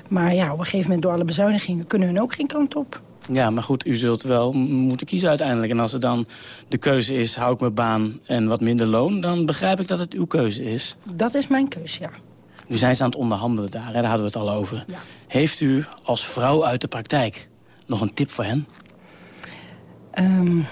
[SPEAKER 28] Maar ja, op een gegeven moment door alle bezuinigingen kunnen hun ook geen kant op.
[SPEAKER 26] Ja, maar goed, u zult wel moeten kiezen uiteindelijk. En als er dan de keuze is, hou ik mijn baan en wat minder loon... dan begrijp ik dat het uw keuze is.
[SPEAKER 28] Dat is mijn keuze, ja.
[SPEAKER 26] Nu zijn ze aan het onderhandelen daar, hè? daar hadden we het al over. Ja. Heeft u als vrouw uit de praktijk nog een tip voor hen?
[SPEAKER 28] Um,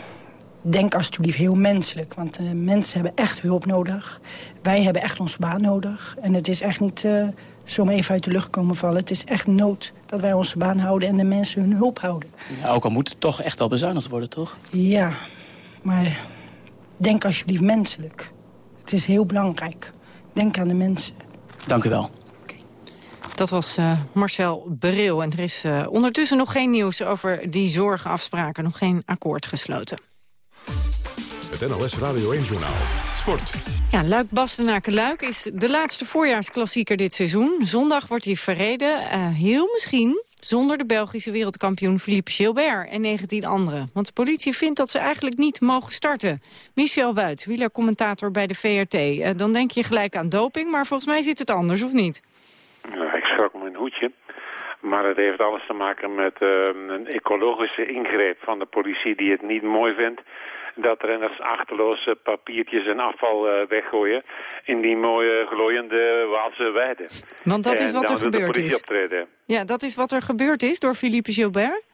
[SPEAKER 28] denk alsjeblieft heel menselijk. Want uh, mensen hebben echt hulp nodig. Wij hebben echt onze baan nodig. En het is echt niet... Uh, zomaar even uit de lucht komen vallen. Het is echt nood dat wij onze baan houden en de mensen hun hulp houden.
[SPEAKER 26] Ja, ook al moet het toch echt wel bezuinigd worden, toch?
[SPEAKER 28] Ja, maar denk alsjeblieft menselijk. Het is heel belangrijk. Denk aan de mensen.
[SPEAKER 26] Dank u wel.
[SPEAKER 2] Dat was uh, Marcel Bril. En er is uh, ondertussen nog geen nieuws over die zorgafspraken. Nog geen akkoord gesloten.
[SPEAKER 17] Het NLS Radio 1-journaal. Sport.
[SPEAKER 2] Ja, Luik Bastenaken-Luik is de laatste voorjaarsklassieker dit seizoen. Zondag wordt hij verreden, uh, heel misschien zonder de Belgische wereldkampioen Philippe Gilbert en 19 anderen. Want de politie vindt dat ze eigenlijk niet mogen starten. Michel Wuit, wielercommentator bij de VRT. Uh, dan denk je gelijk aan doping, maar volgens mij zit het anders, of niet?
[SPEAKER 29] Nou, ik schrok mijn hoedje. Maar het heeft alles te maken met uh, een ecologische ingreep van de politie die het niet mooi vindt dat renners achterloos papiertjes en afval uh, weggooien in die mooie glooiende Waalse weide.
[SPEAKER 2] Want dat is wat er gebeurd is.
[SPEAKER 29] Optreden.
[SPEAKER 2] Ja, dat is wat er gebeurd is door Philippe Gilbert?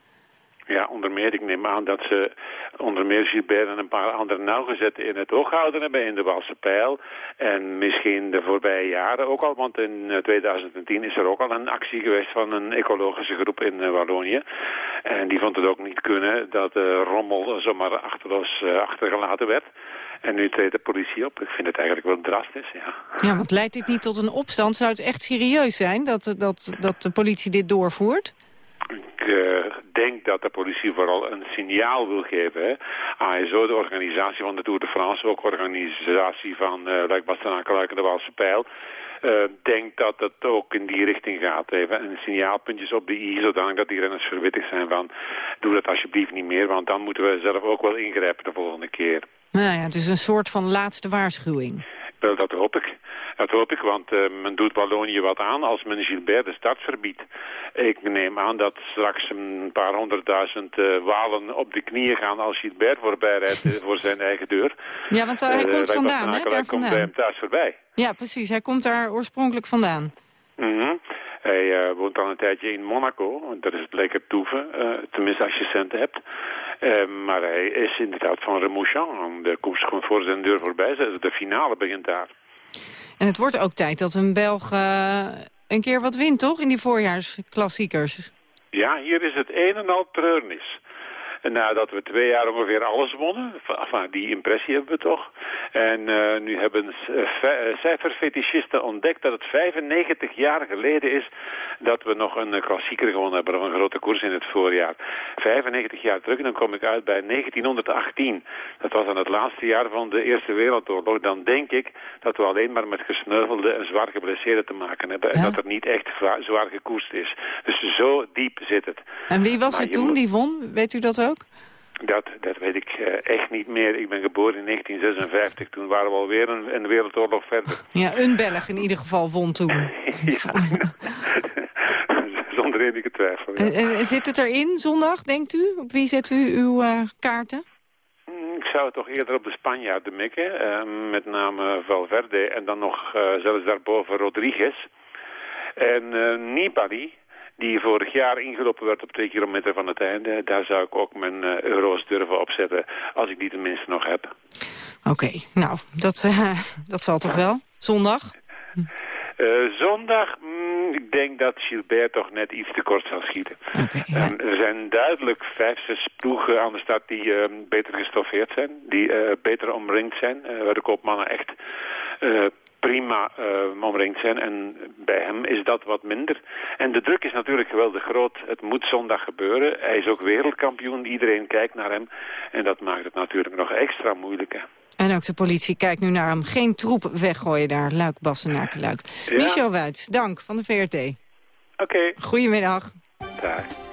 [SPEAKER 29] Ja, onder meer. Ik neem aan dat ze onder meer Gilbert en een paar andere nauwgezetten in het oog gehouden hebben in de Walse Pijl. En misschien de voorbije jaren ook al, want in 2010 is er ook al een actie geweest van een ecologische groep in Wallonië. En die vond het ook niet kunnen dat de rommel zomaar achterloos achtergelaten werd. En nu treedt de politie op. Ik vind het eigenlijk wel drastisch, ja.
[SPEAKER 2] Ja, want leidt dit niet tot een opstand? Zou het echt serieus zijn dat, dat, dat de politie dit doorvoert?
[SPEAKER 29] Ik uh, denk dat de politie vooral een signaal wil geven. Hè. ASO, de organisatie van de Tour de France, ook organisatie van uh, Luik en de Waalse Pijl... Uh, denk dat het ook in die richting gaat. Even een signaalpuntjes op de i, zodanig dat die renners verwittigd zijn van... doe dat alsjeblieft niet meer, want dan moeten we zelf ook wel ingrijpen de volgende keer.
[SPEAKER 2] Nou ja, dus een soort van laatste waarschuwing.
[SPEAKER 29] Wel, dat hoop ik. Dat hoop ik, want uh, men doet Wallonië wat aan als men Gilbert de start verbiedt. Ik neem aan dat straks een paar honderdduizend uh, walen op de knieën gaan als Gilbert voorbij rijdt uh, voor zijn eigen deur.
[SPEAKER 2] Ja, want hij komt vandaan, hè? Daar
[SPEAKER 29] komt bij hem thuis voorbij.
[SPEAKER 2] Ja, precies. Hij komt daar oorspronkelijk vandaan.
[SPEAKER 29] Mm -hmm. Hij uh, woont al een tijdje in Monaco. Dat is het lekker toeven, uh, tenminste als je centen hebt. Uh, maar hij is inderdaad van Remouchan. De koers gewoon voor zijn deur voorbij. De finale begint daar.
[SPEAKER 2] En het wordt ook tijd dat een Belg een keer wat wint, toch? In die voorjaarsklassiekers.
[SPEAKER 29] Ja, hier is het een en al treurnis. Nadat we twee jaar ongeveer alles wonnen, enfin, die impressie hebben we toch. En uh, nu hebben cijferfetischisten ontdekt dat het 95 jaar geleden is dat we nog een klassieker gewonnen hebben, of een grote koers in het voorjaar. 95 jaar terug, dan kom ik uit bij 1918. Dat was dan het laatste jaar van de Eerste Wereldoorlog. Dan denk ik dat we alleen maar met gesneuvelde en zwaar geblesseerden te maken hebben. En dat er niet echt zwaar gekoerst is. Dus zo diep zit het.
[SPEAKER 2] En wie was het toen die won? Weet u dat ook?
[SPEAKER 29] Dat, dat weet ik uh, echt niet meer. Ik ben geboren in 1956. Toen waren we alweer een, een wereldoorlog verder.
[SPEAKER 2] Ja, een Belg in ieder geval won toen.
[SPEAKER 29] ja, zonder enige twijfel. Ja.
[SPEAKER 2] Uh, uh, zit het erin zondag, denkt u? Op wie zet u uw kaarten?
[SPEAKER 29] Ik zou toch eerder op de Spanjaarden mikken. met name Valverde en dan nog zelfs daarboven Rodriguez. En Nibali, die vorig jaar ingelopen werd op twee kilometer van het einde. Daar zou ik ook mijn uh, euro's durven opzetten, als ik die tenminste nog heb.
[SPEAKER 2] Oké, okay, nou, dat, uh, dat zal toch wel? Zondag?
[SPEAKER 29] Uh, zondag, mm, ik denk dat Gilbert toch net iets te kort zal schieten.
[SPEAKER 2] Okay, ja.
[SPEAKER 29] um, er zijn duidelijk vijf, zes ploegen aan de stad die uh, beter gestoffeerd zijn. Die uh, beter omringd zijn. waar de koopmannen echt prima uh, omringd zijn. En bij hem is dat wat minder. En de druk is natuurlijk geweldig groot. Het moet zondag gebeuren. Hij is ook wereldkampioen. Iedereen kijkt naar hem. En dat maakt het natuurlijk nog extra moeilijk. Hè.
[SPEAKER 2] En ook de politie kijkt nu naar hem. Geen troep weggooien daar. Luik, Bassenaken, Luik.
[SPEAKER 29] Ja.
[SPEAKER 2] Michel Wuits, dank van de VRT.
[SPEAKER 29] Oké. Okay.
[SPEAKER 2] Goedemiddag.
[SPEAKER 29] Dag.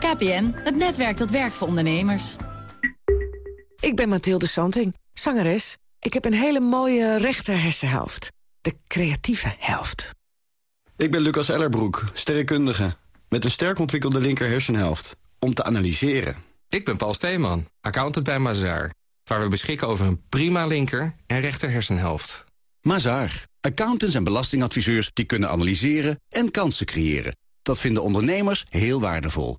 [SPEAKER 7] KPN, het netwerk dat werkt voor ondernemers.
[SPEAKER 30] Ik ben Mathilde Santing, zangeres. Ik heb een hele mooie rechter hersenhelft. De creatieve helft.
[SPEAKER 31] Ik ben Lucas Ellerbroek, sterrenkundige. Met een sterk ontwikkelde linker hersenhelft. Om te analyseren.
[SPEAKER 32] Ik ben Paul Steeman, accountant bij Mazaar. Waar we beschikken over een prima linker en rechter hersenhelft.
[SPEAKER 33] Mazaar. Accountants en belastingadviseurs die kunnen analyseren en kansen creëren. Dat vinden ondernemers heel waardevol.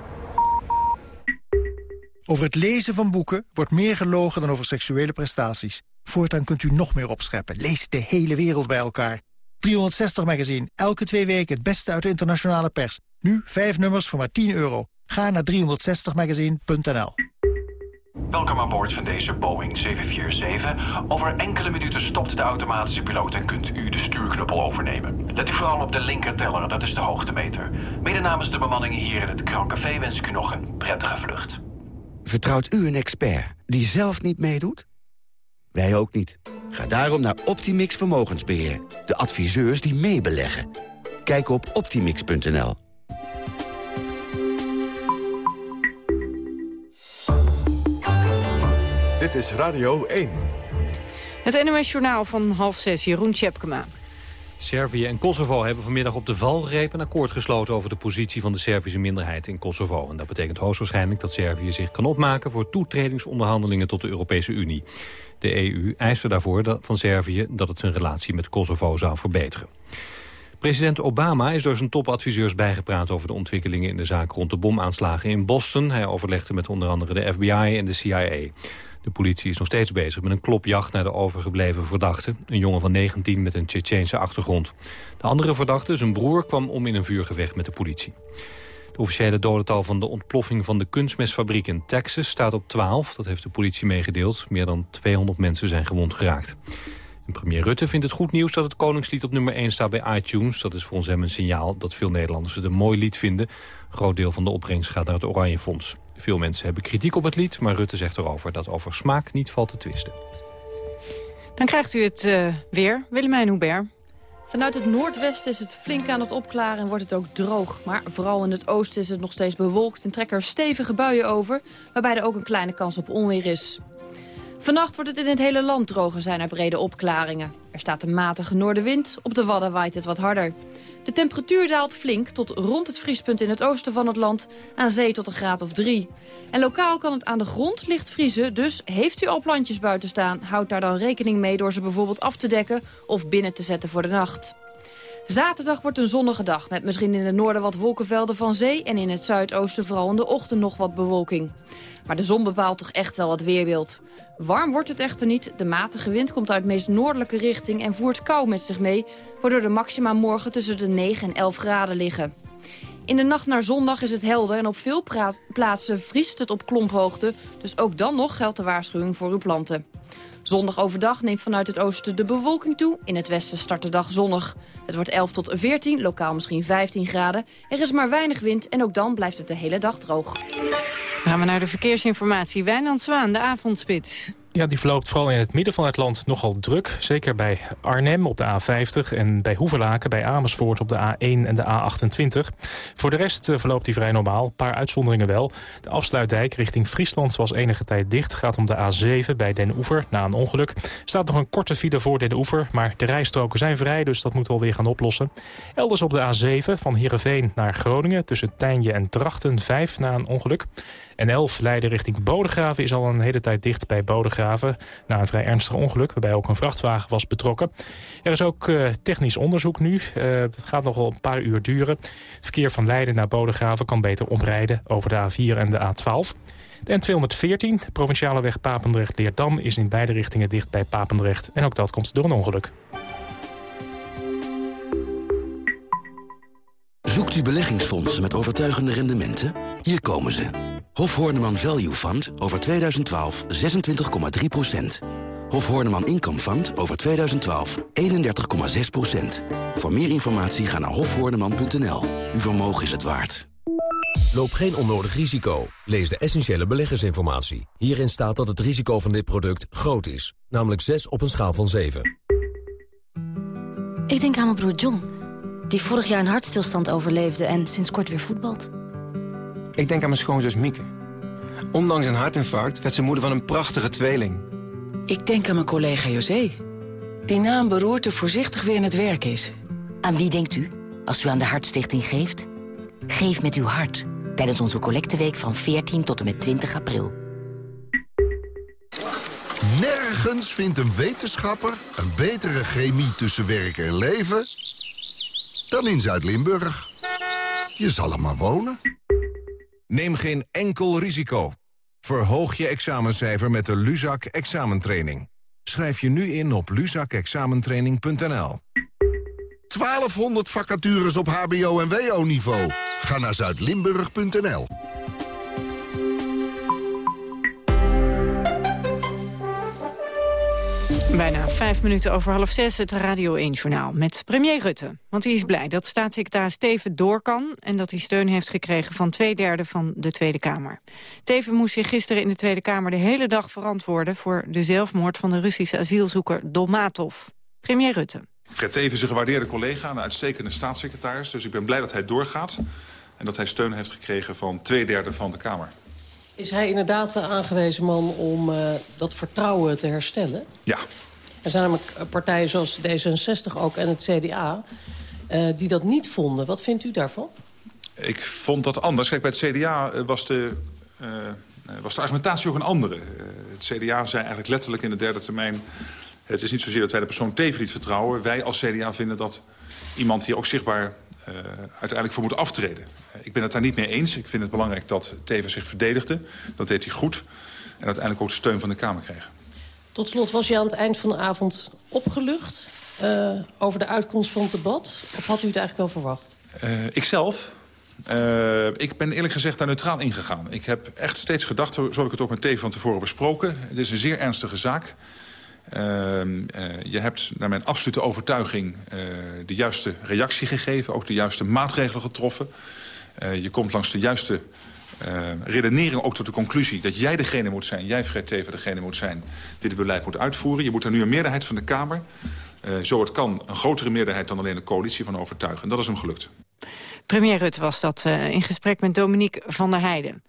[SPEAKER 34] Over het lezen van boeken wordt meer gelogen dan over seksuele prestaties. Voortaan kunt u nog meer opscheppen. Lees de hele wereld bij elkaar. 360 Magazine. Elke twee weken het beste uit de internationale pers. Nu vijf nummers voor maar 10 euro. Ga naar 360magazine.nl
[SPEAKER 35] Welkom aan boord van deze Boeing 747. Over enkele minuten stopt de automatische piloot en kunt u de stuurknuppel overnemen. Let u vooral op de linkerteller, dat is de hoogtemeter. Mede namens de bemanning hier in het Krancafé wens ik u nog een prettige vlucht.
[SPEAKER 36] Vertrouwt u een expert die zelf niet meedoet? Wij ook niet. Ga daarom naar Optimix Vermogensbeheer. De adviseurs die meebeleggen. Kijk op optimix.nl.
[SPEAKER 1] Dit is Radio 1.
[SPEAKER 2] Het NOS-journaal van half zes, Jeroen Tjepkema.
[SPEAKER 3] Servië en Kosovo hebben vanmiddag op de valreep een akkoord gesloten over de positie van de Servische minderheid in Kosovo. En dat betekent hoogstwaarschijnlijk dat Servië zich kan opmaken voor toetredingsonderhandelingen tot de Europese Unie. De EU eiste daarvoor van Servië dat het zijn relatie met Kosovo zou verbeteren. President Obama is door zijn topadviseurs bijgepraat over de ontwikkelingen in de zaak rond de bomaanslagen in Boston. Hij overlegde met onder andere de FBI en de CIA. De politie is nog steeds bezig met een klopjacht naar de overgebleven verdachte. Een jongen van 19 met een Tsjetsjeense achtergrond. De andere verdachte, zijn broer, kwam om in een vuurgevecht met de politie. De officiële dodental van de ontploffing van de kunstmestfabriek in Texas staat op 12. Dat heeft de politie meegedeeld. Meer dan 200 mensen zijn gewond geraakt. Premier Rutte vindt het goed nieuws dat het Koningslied op nummer 1 staat bij iTunes. Dat is volgens hem een signaal dat veel Nederlanders het een mooi lied vinden. Een groot deel van de opbrengst gaat naar het Oranje Fonds. Veel mensen hebben kritiek op het lied, maar Rutte zegt erover dat over smaak niet valt te twisten.
[SPEAKER 2] Dan krijgt u het uh, weer. Willemijn Hubert.
[SPEAKER 37] Vanuit het noordwesten is het flink aan het opklaren en wordt het ook droog. Maar vooral in het oosten is het nog steeds bewolkt en trekken er stevige buien over... waarbij er ook een kleine kans op onweer is. Vannacht wordt het in het hele land droog en zijn er brede opklaringen. Er staat een matige noordenwind, op de Wadden waait het wat harder. De temperatuur daalt flink tot rond het vriespunt in het oosten van het land, aan zee tot een graad of drie. En lokaal kan het aan de grond licht vriezen, dus heeft u al plantjes buiten staan, houd daar dan rekening mee door ze bijvoorbeeld af te dekken of binnen te zetten voor de nacht. Zaterdag wordt een zonnige dag, met misschien in het noorden wat wolkenvelden van zee... en in het zuidoosten vooral in de ochtend nog wat bewolking. Maar de zon bepaalt toch echt wel het weerbeeld. Warm wordt het echter niet. De matige wind komt uit meest noordelijke richting en voert kou met zich mee... waardoor de maxima morgen tussen de 9 en 11 graden liggen. In de nacht naar zondag is het helder en op veel plaatsen vriest het op klomphoogte. Dus ook dan nog geldt de waarschuwing voor uw planten. Zondag overdag neemt vanuit het oosten de bewolking toe. In het westen start de dag zonnig. Het wordt 11 tot 14, lokaal misschien 15 graden. Er is maar weinig wind en ook dan blijft het de hele dag droog.
[SPEAKER 2] Gaan we naar de verkeersinformatie. Wijnand Zwaan, de avondspits.
[SPEAKER 5] Ja, die verloopt vooral in het midden van het land nogal druk. Zeker bij Arnhem op de A50 en bij Hoevelaken bij Amersfoort op de A1 en de A28. Voor de rest eh, verloopt die vrij normaal. Een paar uitzonderingen wel. De afsluitdijk richting Friesland was enige tijd dicht. Gaat om de A7 bij Den Oever na een ongeluk. Staat nog een korte file voor Den Oever, maar de rijstroken zijn vrij, dus dat moet wel weer gaan oplossen. Elders op de A7 van Heerenveen naar Groningen tussen Tijnje en Drachten 5 na een ongeluk. En 11 Leiden richting Bodegraven is al een hele tijd dicht bij Bodegraven... na een vrij ernstig ongeluk waarbij ook een vrachtwagen was betrokken. Er is ook uh, technisch onderzoek nu. Uh, dat gaat nog wel een paar uur duren. Het verkeer van Leiden naar Bodegraven kan beter omrijden over de A4 en de A12. De N214, de provinciale weg Papendrecht-Leerdam... is in beide richtingen dicht bij Papendrecht. En ook dat komt door een ongeluk.
[SPEAKER 36] Zoekt u beleggingsfondsen met overtuigende rendementen? Hier komen ze. Hof Horneman Value Fund over 2012 26,3% Hof Horneman Income Fund over 2012 31,6% Voor meer informatie ga naar hofhoorneman.nl. Uw vermogen is het waard.
[SPEAKER 14] Loop geen onnodig risico. Lees de essentiële beleggersinformatie. Hierin staat dat het risico van dit product groot is. Namelijk 6 op een schaal van 7.
[SPEAKER 38] Ik denk aan mijn broer John, die vorig jaar een hartstilstand overleefde en sinds kort weer voetbalt.
[SPEAKER 39] Ik denk aan mijn schoonzus Mieke. Ondanks een hartinfarct werd ze moeder van een prachtige tweeling.
[SPEAKER 11] Ik denk aan mijn collega José. Die na een beroerte voorzichtig weer in het werk is.
[SPEAKER 12] Aan wie denkt u als u aan de Hartstichting geeft? Geef met uw hart tijdens onze collecteweek van 14 tot en met 20 april.
[SPEAKER 8] Nergens vindt een wetenschapper een betere chemie tussen werk en leven... dan in Zuid-Limburg. Je zal er maar wonen.
[SPEAKER 40] Neem geen enkel risico. Verhoog je examencijfer met de Luzak examentraining. Schrijf je nu in op luzakexamentraining.nl.
[SPEAKER 8] 1200 vacatures op hbo- en wo-niveau. Ga naar zuidlimburg.nl.
[SPEAKER 2] Bijna vijf minuten over half zes het Radio 1-journaal met premier Rutte. Want hij is blij dat staatssecretaris Teven door kan... en dat hij steun heeft gekregen van twee derde van de Tweede Kamer. Teven moest zich gisteren in de Tweede Kamer de hele dag verantwoorden... voor de zelfmoord van de Russische asielzoeker Dolmatov. Premier Rutte.
[SPEAKER 4] Fred Teven is een gewaardeerde collega, een uitstekende staatssecretaris... dus ik ben blij dat hij doorgaat en dat hij steun heeft gekregen van twee derde van de Kamer.
[SPEAKER 41] Is hij inderdaad de aangewezen man om uh, dat vertrouwen te herstellen?
[SPEAKER 4] Ja.
[SPEAKER 41] Er zijn namelijk partijen zoals D66 ook en het CDA... Uh, die dat niet vonden. Wat vindt u daarvan?
[SPEAKER 4] Ik vond dat anders. Kijk, bij het CDA was de, uh, was de argumentatie ook een andere. het CDA zei eigenlijk letterlijk in de derde termijn... het is niet zozeer dat wij de persoon Teven niet vertrouwen. Wij als CDA vinden dat iemand hier ook zichtbaar uh, uiteindelijk voor moet aftreden. Uh, ik ben het daar niet mee eens. Ik vind het belangrijk dat Teven zich verdedigde. Dat deed hij goed. En uiteindelijk ook de steun van de Kamer kreeg.
[SPEAKER 41] Tot slot was je aan het eind van de avond opgelucht... Uh, over de uitkomst van het debat? Of had u het eigenlijk wel verwacht?
[SPEAKER 4] ikzelf? ik ben eerlijk gezegd daar neutraal ingegaan. Ik heb echt steeds gedacht, zo heb ik het ook met Teven van tevoren besproken... het is een zeer ernstige zaak... Uh, uh, je hebt naar mijn absolute overtuiging uh, de juiste reactie gegeven. Ook de juiste maatregelen getroffen. je komt langs de juiste redenering ook tot de conclusie... dat jij degene moet zijn, jij Fred Teven degene moet zijn... die het beleid moet uitvoeren. Je moet er nu een meerderheid van de Kamer... zo het kan een grotere meerderheid dan alleen de coalitie van overtuigen. En dat is hem gelukt.
[SPEAKER 2] Premier Rutte was dat in gesprek met Dominique van der Heijden.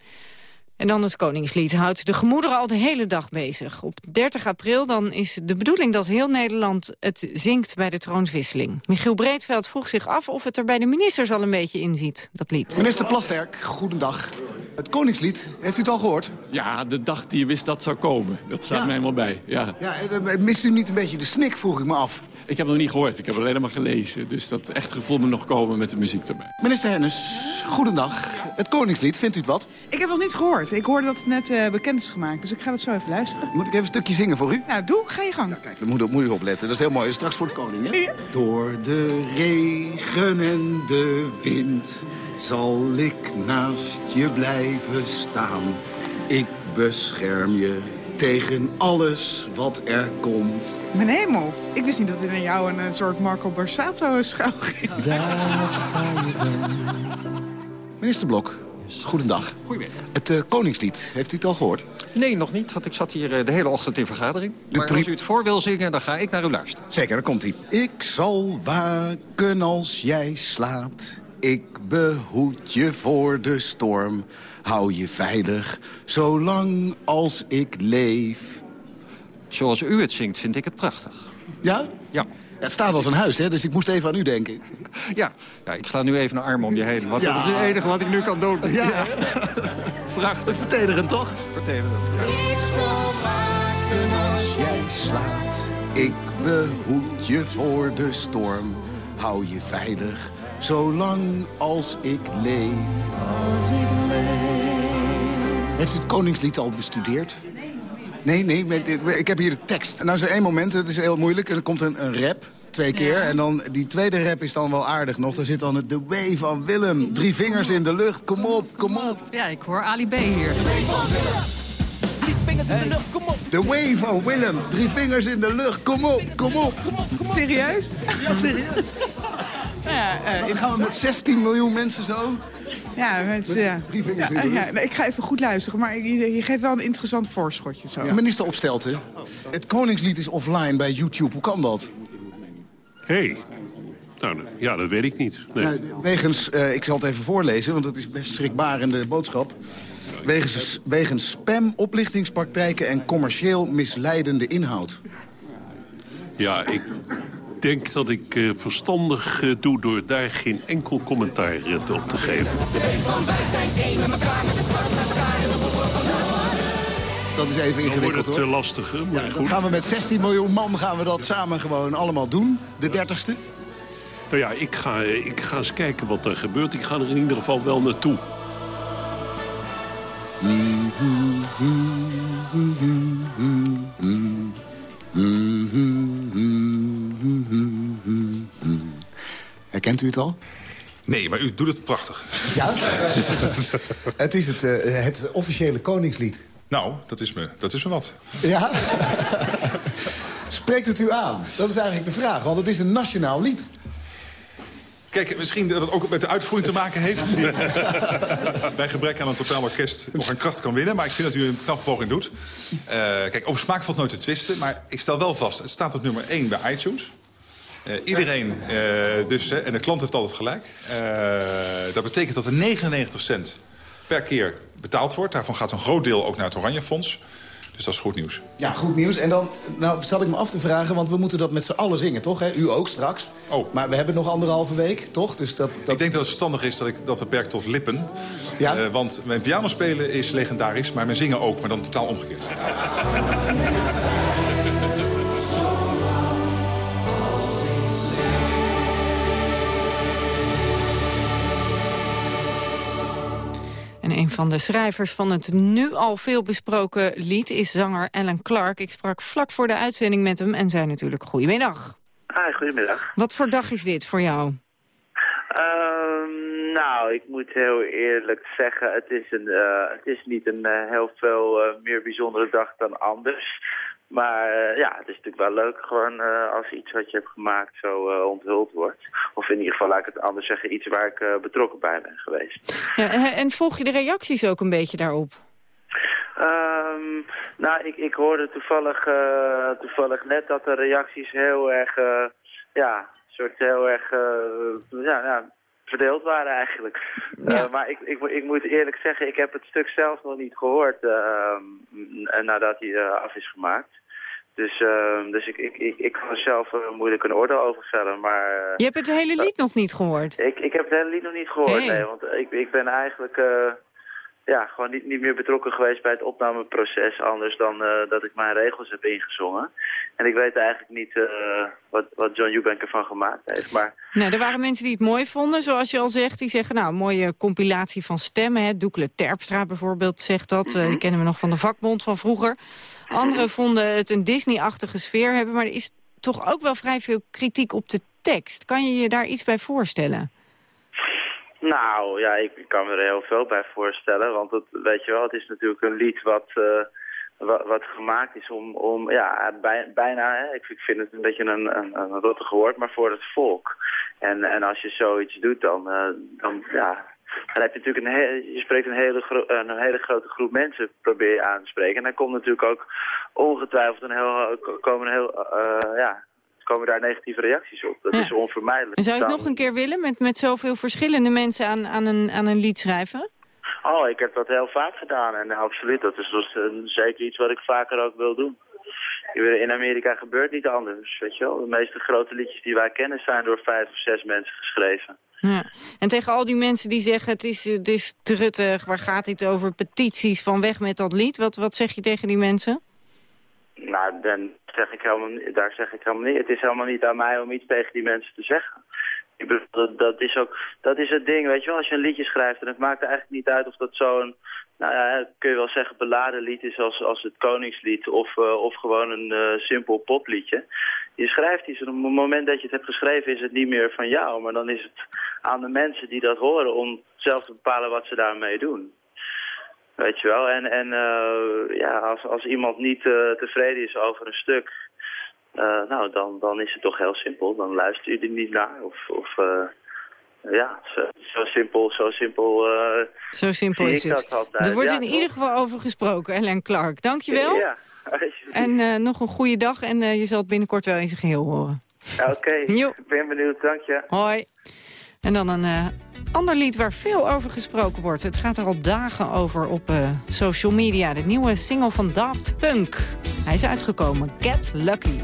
[SPEAKER 2] En dan het Koningslied houdt de gemoederen al de hele dag bezig. Op 30 april dan is de bedoeling dat heel Nederland het zingt bij de troonswisseling. Michiel Breedveld vroeg zich af of het er bij de ministers al een beetje in ziet, dat lied.
[SPEAKER 42] Minister Plasterk, goedendag. Het Koningslied, heeft u het al gehoord?
[SPEAKER 30] Ja, de dag die je wist dat zou komen. Dat staat
[SPEAKER 42] Ja.
[SPEAKER 30] mij helemaal bij. Ja.
[SPEAKER 42] Ja, eh, mist u niet een beetje de snik, vroeg ik me af.
[SPEAKER 30] Ik heb het nog niet gehoord, ik heb het alleen maar gelezen. Dus dat echt gevoel moet nog komen met de muziek erbij.
[SPEAKER 42] Minister Hennis, goedendag. Het Koningslied, vindt u het wat?
[SPEAKER 43] Ik heb het nog niet gehoord. Ik hoorde dat het net eh, bekend is gemaakt. Dus ik ga dat zo even luisteren.
[SPEAKER 42] Moet ik even een stukje zingen voor u?
[SPEAKER 43] Nou, doe. Ga je gang.
[SPEAKER 42] Kijk, daar moet, moet u op letten. Dat is heel mooi. Straks voor de koning, hè? Door de regen en de wind zal ik naast je blijven staan. Ik bescherm je tegen alles wat er komt.
[SPEAKER 43] Mijn hemel. Ik wist niet dat er in jou een, soort Marco Borsato schuil ging.
[SPEAKER 42] Daar sta je dan. Minister Blok, goedendag.
[SPEAKER 39] Goedemiddag.
[SPEAKER 42] Het eh, Koningslied, heeft u het al gehoord?
[SPEAKER 39] Nee, nog niet, want ik zat hier eh, de hele ochtend in vergadering.
[SPEAKER 42] De
[SPEAKER 39] maar als u het voor wil zingen, dan ga ik naar u luisteren.
[SPEAKER 42] Zeker, daar komt hij. Ik zal waken als jij slaapt. Ik behoed je voor de storm. Hou je veilig, zolang als ik leef.
[SPEAKER 39] Zoals u het zingt, vind ik het prachtig.
[SPEAKER 42] Ja?
[SPEAKER 39] Ja.
[SPEAKER 42] Het staat als een huis, hè, dus ik moest even aan u denken.
[SPEAKER 39] Ja, ja ik sla nu even een arm om je heen, want
[SPEAKER 42] Ja.
[SPEAKER 39] dat is het enige wat ik nu kan doen.
[SPEAKER 42] Ja. Prachtig, vertederend toch?
[SPEAKER 39] Vertederend, ja.
[SPEAKER 42] Ik zal waken als jij slaapt. Ik behoed je voor de storm. Hou je veilig, zolang als ik leef. Als ik leef. Heeft u het Koningslied al bestudeerd? Nee, nee, nee, ik- ik heb hier de tekst. Nou, er één moment, het is heel moeilijk. Er komt een, een rap, twee keer. En dan, die tweede rap is dan wel aardig nog. Daar zit dan het de way van Willem. Drie vingers in de lucht, kom op, kom op.
[SPEAKER 39] Ja, ik hoor Ali B hier.
[SPEAKER 42] De way van Willem. Drie vingers in de lucht. Kom op, kom op.
[SPEAKER 43] Serieus?
[SPEAKER 42] Ja, serieus.
[SPEAKER 43] Ja, eh,
[SPEAKER 42] Dan gaan we met 16 miljoen mensen zo.
[SPEAKER 43] ja, mensen, ja.
[SPEAKER 42] Drie vingers
[SPEAKER 43] Ja,
[SPEAKER 42] in de
[SPEAKER 43] ja,
[SPEAKER 42] lucht.
[SPEAKER 43] nee, ik ga even goed luisteren, maar je, je geeft wel een interessant voorschotje. Zo.
[SPEAKER 42] Minister Opstelten, het Koningslied is offline bij YouTube. Hoe kan dat?
[SPEAKER 44] Hé. Hey. Nou, ja, dat weet ik niet. Nee.
[SPEAKER 42] Nou, wegens, eh, ik zal het even voorlezen, want het is best schrikbarende boodschap. Wegens, wegens spam, oplichtingspraktijken en commercieel misleidende inhoud.
[SPEAKER 44] Ja, ik denk dat ik eh, verstandig eh, doe door daar geen enkel commentaar eh, op te geven.
[SPEAKER 42] Dat is even
[SPEAKER 44] Dan wordt
[SPEAKER 42] ingewikkeld
[SPEAKER 44] het
[SPEAKER 42] hoor.
[SPEAKER 44] eh, lastiger, maar
[SPEAKER 42] Dan
[SPEAKER 44] goed.
[SPEAKER 42] gaan we met 16 miljoen man gaan we dat samen gewoon allemaal doen. De dertigste.
[SPEAKER 44] Nou ja, ik ga, ik ga eens kijken wat er gebeurt. Ik ga er in ieder geval wel naartoe.
[SPEAKER 42] Herkent u het al?
[SPEAKER 4] Nee, maar u doet het prachtig.
[SPEAKER 42] Ja? het is het, eh, het officiële koningslied.
[SPEAKER 4] Nou, dat is me, dat is me wat.
[SPEAKER 42] Ja?
[SPEAKER 45] Spreekt het u aan? Dat is eigenlijk de vraag, want het is een nationaal lied.
[SPEAKER 4] Kijk, misschien dat het ook met de uitvoering te maken heeft. Bij gebrek aan een totaal orkest nog een kracht kan winnen. Maar ik vind dat u een knappe poging doet. Uh, kijk, over smaak valt nooit te twisten. Maar ik stel wel vast, het staat op nummer 1 bij iTunes. Uh, iedereen, uh, dus, en de klant heeft altijd gelijk. dat betekent dat er 99 cent per keer betaald wordt. Daarvan gaat een groot deel ook naar het Oranje Fonds. Dus dat is goed nieuws.
[SPEAKER 45] Ja, goed nieuws. En dan nou, zat ik me af te vragen, want we moeten dat met z'n allen zingen, toch? Hè? U ook straks.
[SPEAKER 4] Oh.
[SPEAKER 45] Maar we hebben nog anderhalve week, toch? Dus dat, dat...
[SPEAKER 4] Ik denk dat het verstandig is dat ik dat beperk tot lippen.
[SPEAKER 45] Ja?
[SPEAKER 4] Want mijn piano spelen is legendarisch, maar mijn zingen ook. Maar dan totaal omgekeerd.
[SPEAKER 2] En een van de schrijvers van het nu al veel besproken lied is zanger Alan Clark. Ik sprak vlak voor de uitzending met hem en zei natuurlijk goedemiddag.
[SPEAKER 46] Hi, goedemiddag.
[SPEAKER 2] Wat voor dag is dit voor jou?
[SPEAKER 46] Um, nou, ik moet heel eerlijk zeggen, het is, een, uh, het is niet een uh, heel veel uh, meer bijzondere dag dan anders. Maar ja, het is natuurlijk wel leuk gewoon als iets wat je hebt gemaakt zo onthuld wordt. Of in ieder geval, laat ik het anders zeggen, iets waar ik betrokken bij ben geweest.
[SPEAKER 2] Ja, en volg je de reacties ook een beetje daarop?
[SPEAKER 46] Um, nou, ik, ik hoorde toevallig, toevallig net dat de reacties heel erg, ja, soort heel erg, ja, ja, verdeeld waren eigenlijk. Ja. maar ik, ik, ik moet eerlijk zeggen, ik heb het stuk zelf nog niet gehoord ehm, nadat hij af is gemaakt. Dus, dus ik, ik, ik, ik kan zelf moeilijk een oordeel over stellen. Maar,
[SPEAKER 2] je hebt het hele lied nog niet gehoord?
[SPEAKER 46] Ik, ik heb het hele lied nog niet gehoord, hey. nee. Want ik, ik ben eigenlijk ja, gewoon niet, niet meer betrokken geweest bij het opnameproces. Anders dan dat ik mijn regels heb ingezongen. En ik weet eigenlijk niet wat, wat John Eubank ervan gemaakt heeft. Maar...
[SPEAKER 2] Nou, er waren mensen die het mooi vonden, zoals je al zegt. Die zeggen, nou, mooie compilatie van stemmen. Hè. Doekle Terpstra bijvoorbeeld zegt dat. Mm -hmm. die kennen we nog van de vakbond van vroeger. Anderen vonden het een Disney-achtige sfeer hebben. Maar er is toch ook wel vrij veel kritiek op de tekst. Kan je je daar iets bij voorstellen?
[SPEAKER 46] Nou, ja, ik kan me er heel veel bij voorstellen. Want het, weet je wel, het is natuurlijk een lied wat... Uh, wat, gemaakt is om, om ja, bij, bijna, hè, ik, ik vind het een beetje een, een, een woord, maar voor het volk. En, en als je zoiets doet, dan, uh, dan, ja, dan heb je natuurlijk een, he je spreekt een hele, een hele grote groep mensen, probeer je aan te spreken. En dan komt natuurlijk ook ongetwijfeld een heel, komen een heel, uh, ja, komen daar negatieve reacties op. Dat ja. is onvermijdelijk.
[SPEAKER 2] En zou je het nog een keer willen met, met zoveel verschillende mensen aan, aan, een, aan een lied schrijven?
[SPEAKER 46] Oh, ik heb dat heel vaak gedaan en absoluut. Dat is dus, uh, zeker iets wat ik vaker ook wil doen. In Amerika gebeurt niet anders, weet je wel. De meeste grote liedjes die wij kennen zijn door vijf of zes mensen geschreven.
[SPEAKER 2] Ja. En tegen al die mensen die zeggen het is, het is truttig, waar gaat dit over, petities van weg met dat lied. Wat, wat zeg je tegen die mensen?
[SPEAKER 46] Nou, dan zeg ik helemaal, daar zeg ik helemaal niet. Het is helemaal niet aan mij om iets tegen die mensen te zeggen. Ik bedoel, dat, is ook, dat is het ding, weet je wel. Als je een liedje schrijft, en het maakt eigenlijk niet uit of dat zo'n, nou ja, kun je wel zeggen, beladen lied is als, als het Koningslied of, uh, of gewoon een uh, simpel popliedje. Je schrijft iets en op het moment dat je het hebt geschreven is het niet meer van jou, maar dan is het aan de mensen die dat horen om zelf te bepalen wat ze daarmee doen. Weet je wel, en, en uh, ja, als, als iemand niet tevreden is over een stuk, uh, nou, dan, dan is het toch heel simpel. Dan luister je er niet naar. Of, of ja, zo, zo, simpel, zo simpel.
[SPEAKER 2] Zo simpel is het. Er wordt
[SPEAKER 46] ja,
[SPEAKER 2] in ieder geval over gesproken, Ellen Clark. Dankjewel.
[SPEAKER 46] Ja.
[SPEAKER 2] en nog een goede dag en je zal het binnenkort wel in zijn geheel horen.
[SPEAKER 46] Oké, okay. ik ben benieuwd. Dank je.
[SPEAKER 2] Hoi. En dan een ander lied waar veel over gesproken wordt. Het gaat er al dagen over op social media. De nieuwe single van Daft Punk. Hij is uitgekomen, Get Lucky.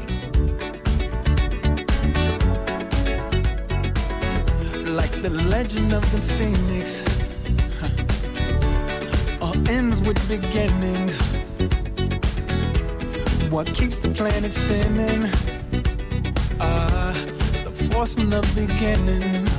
[SPEAKER 47] Like the legend of the phoenix. All ends with beginnings What keeps the planet spinning uh, The force from the beginning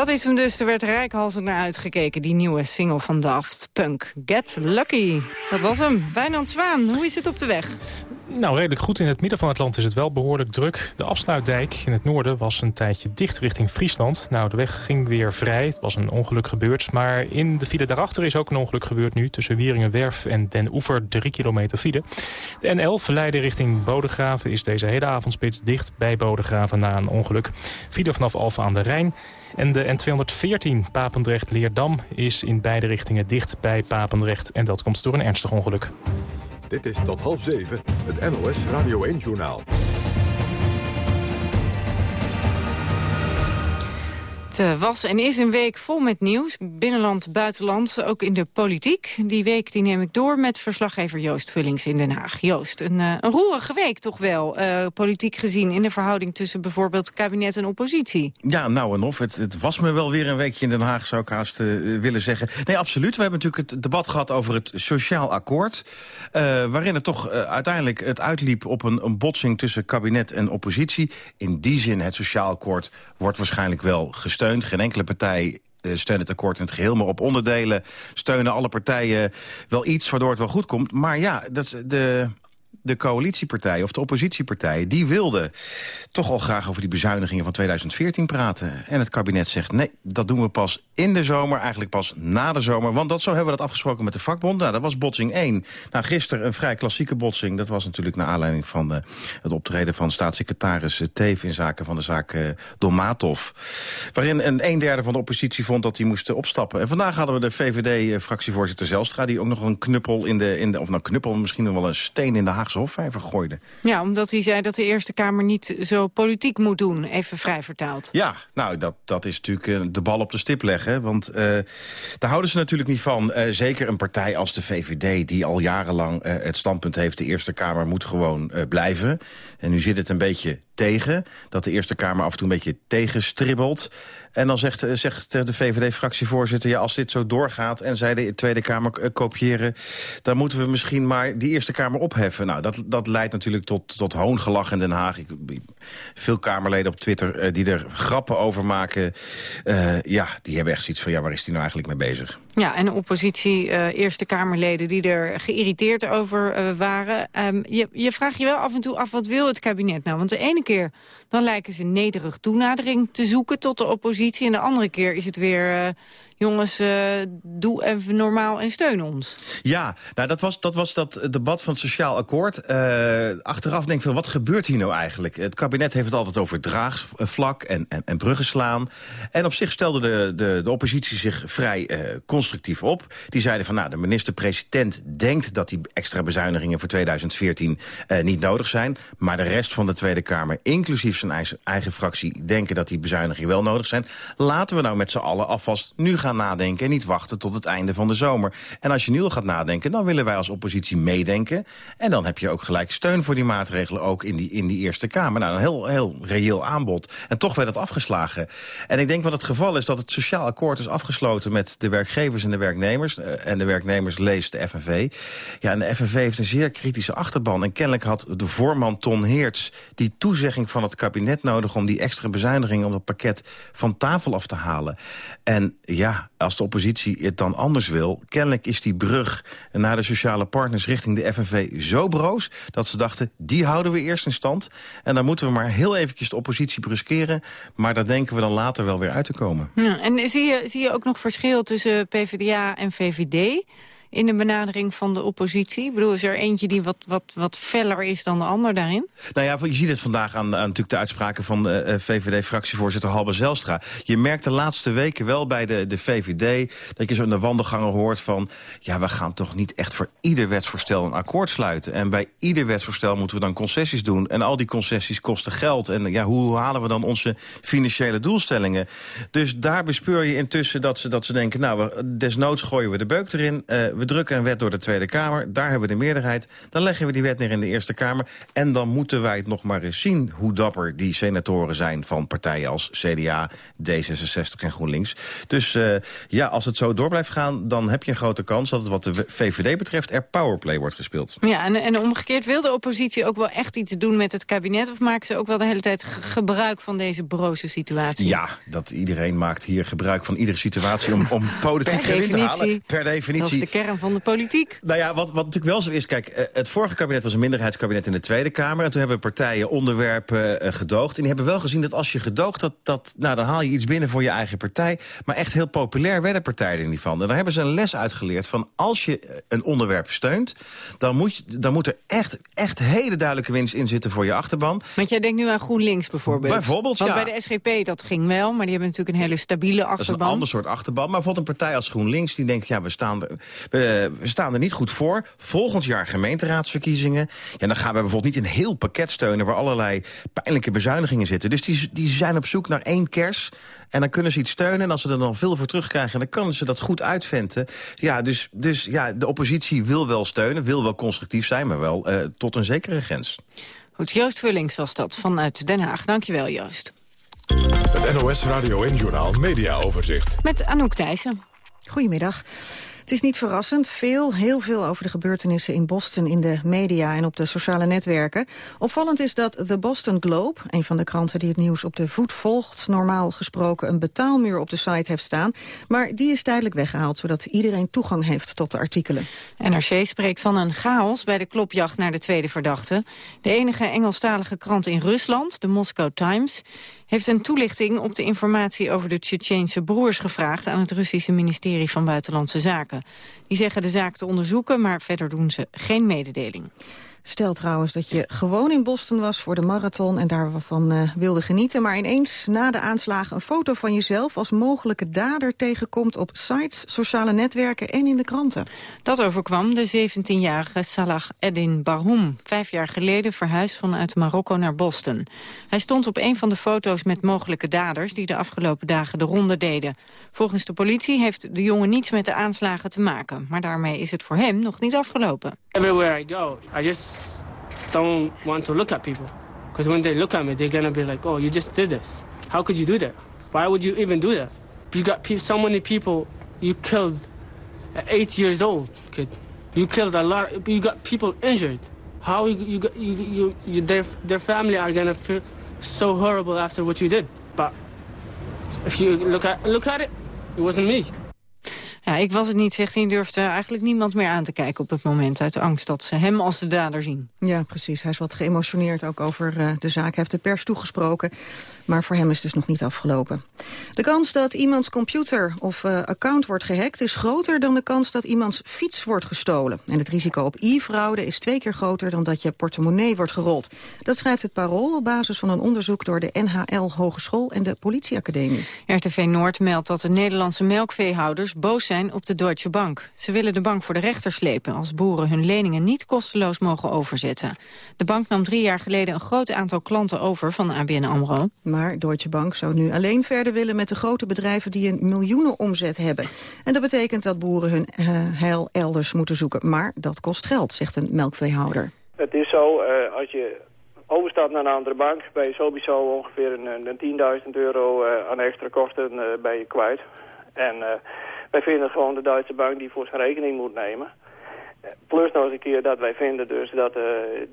[SPEAKER 2] Dat is hem dus. Er werd rijkhalsend naar uitgekeken. Die nieuwe single van Daft Punk. Get Lucky. Dat was hem. Wijnand Zwaan, hoe is het op de weg?
[SPEAKER 5] Nou, redelijk goed. In het midden van het land is het wel behoorlijk druk. De afsluitdijk in het noorden was een tijdje dicht richting Friesland. Nou, de weg ging weer vrij. Het was een ongeluk gebeurd. Maar in de file daarachter is ook een ongeluk gebeurd nu. Tussen Wieringenwerf en Den Oever, drie kilometer file. De N11 Leiden richting Bodegraven is deze hele avondspits dicht bij Bodegraven na een ongeluk. File vanaf Alphen aan de Rijn. En de N214 Papendrecht-Leerdam is in beide richtingen dicht bij Papendrecht. En dat komt door een ernstig ongeluk.
[SPEAKER 1] Dit is tot half zeven het NOS Radio 1-journaal.
[SPEAKER 2] Eh, was en is een week vol met nieuws. Binnenland, buitenland, ook in de politiek. Die week die neem ik door met verslaggever Joost Vullings in Den Haag. Joost, een, eh, een roerige week toch wel, eh, politiek gezien... in de verhouding tussen bijvoorbeeld kabinet en oppositie.
[SPEAKER 48] Ja, nou en of. Het, het was me wel weer een weekje in Den Haag, zou ik haast willen zeggen. Nee, absoluut. We hebben natuurlijk het debat gehad over het sociaal akkoord. waarin het toch uiteindelijk het uitliep op een, een botsing tussen kabinet en oppositie. In die zin, het sociaal akkoord wordt waarschijnlijk wel gesteund. Geen enkele partij eh, steunt het akkoord in het geheel. Maar op onderdelen steunen alle partijen wel iets waardoor het wel goed komt. Maar ja, dat, de, de coalitiepartijen of de oppositiepartijen... die wilden toch al graag over die bezuinigingen van 2014 praten. En het kabinet zegt, nee, dat doen we pas in de zomer. Eigenlijk pas na de zomer. Want dat zo hebben we dat afgesproken met de vakbond. Nou, dat was botsing 1. Nou, gisteren een vrij klassieke botsing. Dat was natuurlijk naar aanleiding van eh, het optreden van staatssecretaris eh, Teef... in zaken van de zaak eh, Dolmatov. Waarin een, een derde van de oppositie vond dat hij moest eh, opstappen. En vandaag hadden we de VVD-fractievoorzitter Zelstra... die ook nog een knuppel in de, in de... of nou knuppel, misschien wel een steen in de Haagse Hofvijver gooide.
[SPEAKER 2] Ja, omdat hij zei dat de Eerste Kamer niet zo politiek moet doen. Even vrij vertaald.
[SPEAKER 48] Ja, nou, dat, dat is natuurlijk eh, de bal op de stip leggen. Want eh, daar houden ze natuurlijk niet van. Eh, zeker een partij als de VVD, die al jarenlang het standpunt heeft... de Eerste Kamer moet gewoon blijven. En nu zit het een beetje Dat de Eerste Kamer af en toe een beetje tegenstribbelt. En dan zegt, eh, zegt de VVD-fractievoorzitter... ja, als dit zo doorgaat en zij de Tweede Kamer eh, kopiëren... dan moeten we misschien maar die Eerste Kamer opheffen. Nou, dat, dat leidt natuurlijk tot, tot hoongelach in Den Haag. Ik, veel Kamerleden op Twitter eh, die er grappen over maken... ja, die hebben echt zoiets van... ja, waar is die nou eigenlijk mee bezig?
[SPEAKER 2] Ja, en oppositie, eh, Eerste Kamerleden die er geïrriteerd over waren. Ehm, je, je vraagt je wel af en toe af, wat wil het kabinet nou? Want de ene keer. Dan lijken ze nederig toenadering te zoeken tot de oppositie... en de andere keer is het weer... jongens, eh, doe even normaal en steun ons.
[SPEAKER 48] Ja, nou, dat, was, dat was dat debat van het Sociaal Akkoord. Eh, achteraf denk ik van, wat gebeurt hier nou eigenlijk? Het kabinet heeft het altijd over draagvlak en, en, en bruggen slaan. En op zich stelde de, de, de oppositie zich vrij eh, constructief op. Die zeiden van, nou, de minister-president denkt dat die extra bezuinigingen voor 2014 eh, niet nodig zijn. Maar de rest van de Tweede Kamer, inclusief zijn eigen, eigen fractie, denken dat die bezuinigingen wel nodig zijn. Laten we nou met z'n allen alvast nu gaan nadenken en niet wachten tot het einde van de zomer. En als je nu al gaat nadenken, dan willen wij als oppositie meedenken. En dan heb je ook gelijk steun voor die maatregelen, ook in die, in die Eerste Kamer. Nou, een heel, heel reëel aanbod. En toch werd het afgeslagen. En ik denk wat het geval is, dat het sociaal akkoord is afgesloten met de werkgevers en de werknemers. Eh, En de werknemers leest de FNV. Ja, en de FNV heeft een zeer kritische achterban. En kennelijk had de voorman Ton Heerts die toezegging van het kabinet nodig... om die extra bezuinigingen om het pakket van tafel af te halen. En ja, als de oppositie het dan anders wil... kennelijk is die brug naar de sociale partners richting de FNV zo broos... dat ze dachten, die houden we eerst in stand. En dan moeten we maar heel eventjes de oppositie bruskeren. Maar daar denken we dan later wel weer uit te komen.
[SPEAKER 2] Ja, en zie je, zie je ook nog verschil tussen PvdA en VVD... in de benadering van de oppositie? Ik bedoel, is er eentje die wat, wat, wat feller is dan de ander daarin?
[SPEAKER 48] Nou ja, je ziet het vandaag aan, aan natuurlijk de uitspraken van uh, VVD-fractievoorzitter Halbe Zelstra. Je merkt de laatste weken wel bij de, de VVD dat je zo in de wandelgangen hoort van... ja, we gaan toch niet echt voor ieder wetsvoorstel een akkoord sluiten. En bij ieder wetsvoorstel moeten we dan concessies doen. En al die concessies kosten geld. En ja, hoe halen we dan onze financiële doelstellingen? Dus daar bespeur je intussen dat ze, dat ze denken... nou, desnoods gooien we de beuk erin. Uh, we drukken een wet door de Tweede Kamer. Daar hebben we de meerderheid. Dan leggen we die wet neer in de Eerste Kamer. En dan moeten wij het nog maar eens zien hoe dapper die senatoren zijn... van partijen als CDA, D66 en GroenLinks. Dus uh, ja, als het zo door blijft gaan... dan heb je een grote kans dat het wat de VVD betreft... er powerplay wordt gespeeld.
[SPEAKER 2] Ja, en, en omgekeerd wil de oppositie ook wel echt iets doen met het kabinet... of maken ze ook wel de hele tijd gebruik van deze broze situatie?
[SPEAKER 48] Ja, dat iedereen maakt hier gebruik van iedere situatie... om, om politiek
[SPEAKER 2] per
[SPEAKER 48] te halen.
[SPEAKER 2] Per definitie. Van de politiek.
[SPEAKER 48] Nou ja, wat, wat natuurlijk wel zo is... kijk, het vorige kabinet was een minderheidskabinet in de Tweede Kamer... en toen hebben partijen onderwerpen uh, gedoogd. En die hebben wel gezien dat als je gedoogt... Dat, dat, nou, dan haal je iets binnen voor je eigen partij. Maar echt heel populair werden partijen er niet van. En daar hebben ze een les uitgeleerd van... als je een onderwerp steunt... dan moet, je, dan moet er echt, echt hele duidelijke winst in zitten voor je achterban.
[SPEAKER 2] Want jij denkt nu aan GroenLinks bijvoorbeeld.
[SPEAKER 48] Bijvoorbeeld,
[SPEAKER 2] Want
[SPEAKER 48] ja.
[SPEAKER 2] bij de SGP dat ging wel, maar die hebben natuurlijk een hele stabiele achterban.
[SPEAKER 48] Dat is een ander soort achterban. Maar bijvoorbeeld een partij als GroenLinks... die denkt, ja, we staan, er, we, we staan er niet goed voor. Volgend jaar gemeenteraadsverkiezingen. Ja, dan gaan we bijvoorbeeld niet een heel pakket steunen... waar allerlei pijnlijke bezuinigingen zitten. Dus die, die zijn op zoek naar één kers... En dan kunnen ze iets steunen. En als ze er dan veel voor terugkrijgen, dan kunnen ze dat goed uitventen. Ja, dus, dus ja, de oppositie wil wel steunen, wil wel constructief zijn... maar wel uh, tot een zekere grens.
[SPEAKER 2] Goed, Joost Vullings was dat vanuit Den Haag. Dankjewel, Joost.
[SPEAKER 1] Het NOS Radio en Journaal Media Overzicht.
[SPEAKER 2] Met Anouk Thijssen.
[SPEAKER 49] Goedemiddag. Het is niet verrassend. Veel, heel veel over de gebeurtenissen in Boston in de media en op de sociale netwerken. Opvallend is dat The Boston Globe, een van de kranten die het nieuws op de voet volgt, normaal gesproken een betaalmuur op de site heeft staan. Maar die is tijdelijk weggehaald, zodat iedereen toegang heeft tot de artikelen.
[SPEAKER 2] NRC spreekt van een chaos bij de klopjacht naar de tweede verdachte. De enige Engelstalige krant in Rusland, de Moscow Times, heeft een toelichting op de informatie over de Tsjetsjeense broers gevraagd aan het Russische ministerie van Buitenlandse Zaken. Die zeggen de zaak te onderzoeken, maar verder doen ze geen mededeling.
[SPEAKER 49] Stel trouwens dat je gewoon in Boston was voor de marathon en daarvan uh, wilde genieten, maar ineens na de aanslagen een foto van jezelf als mogelijke dader tegenkomt op sites, sociale netwerken en in de kranten.
[SPEAKER 2] Dat overkwam de 17-jarige Salah Eddin Barhoum, vijf jaar geleden verhuisd vanuit Marokko naar Boston. Hij stond op een van de foto's met mogelijke daders die de afgelopen dagen de ronde deden. Volgens de politie heeft de jongen niets met de aanslagen te maken, maar daarmee is het voor hem nog niet afgelopen.
[SPEAKER 50] Everywhere I go, I just don't want to look at people. Because when they look at me, they're gonna be like, "Oh, you just did this. How could you do that? Why would you even do that? You got pe- so many people. You killed an eight years old kid. You killed a lot. You got people injured. How you you you, you, you their their family are gonna feel so horrible after what you did. But if you look at look at it, it wasn't me.
[SPEAKER 2] Ja, ik was het niet, zegt hij. durfde eigenlijk niemand meer aan te kijken op het moment... uit de angst dat ze hem als de dader zien.
[SPEAKER 49] Ja, precies. Hij is wat geëmotioneerd ook over eh, de zaak. Hij heeft de pers toegesproken, maar voor hem is het dus nog niet afgelopen. De kans dat iemands computer of eh, account wordt gehackt... is groter dan de kans dat iemands fiets wordt gestolen. En het risico op e-fraude is twee keer groter... dan dat je portemonnee wordt gerold. Dat schrijft het Parool op basis van een onderzoek... door de NHL Hogeschool en de Politieacademie.
[SPEAKER 2] RTV Noord meldt dat de Nederlandse melkveehouders boos zijn op de Deutsche Bank. Ze willen de bank voor de rechter slepen als boeren hun leningen niet kosteloos mogen overzetten. De bank nam drie jaar geleden een groot aantal klanten over van ABN AMRO.
[SPEAKER 49] Maar Deutsche Bank zou nu alleen verder willen met de grote bedrijven die een miljoenen omzet hebben. En dat betekent dat boeren hun eh, heil elders moeten zoeken. Maar dat kost geld, zegt een melkveehouder.
[SPEAKER 51] Het is zo, eh, als je overstapt naar een andere bank, ben je sowieso ongeveer een, een 10.000 euro eh, aan extra kosten ben je kwijt. En wij vinden gewoon de Duitse bank die voor zijn rekening moet nemen. Plus nog eens een keer dat wij vinden dus dat eh,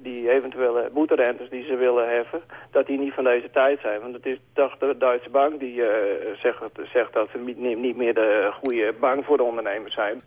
[SPEAKER 51] die eventuele boeterentes die ze willen heffen, dat die niet van deze tijd zijn. Want het is toch de Duitse bank die eh, zegt, zegt dat ze niet, meer de goede bank voor de ondernemers zijn.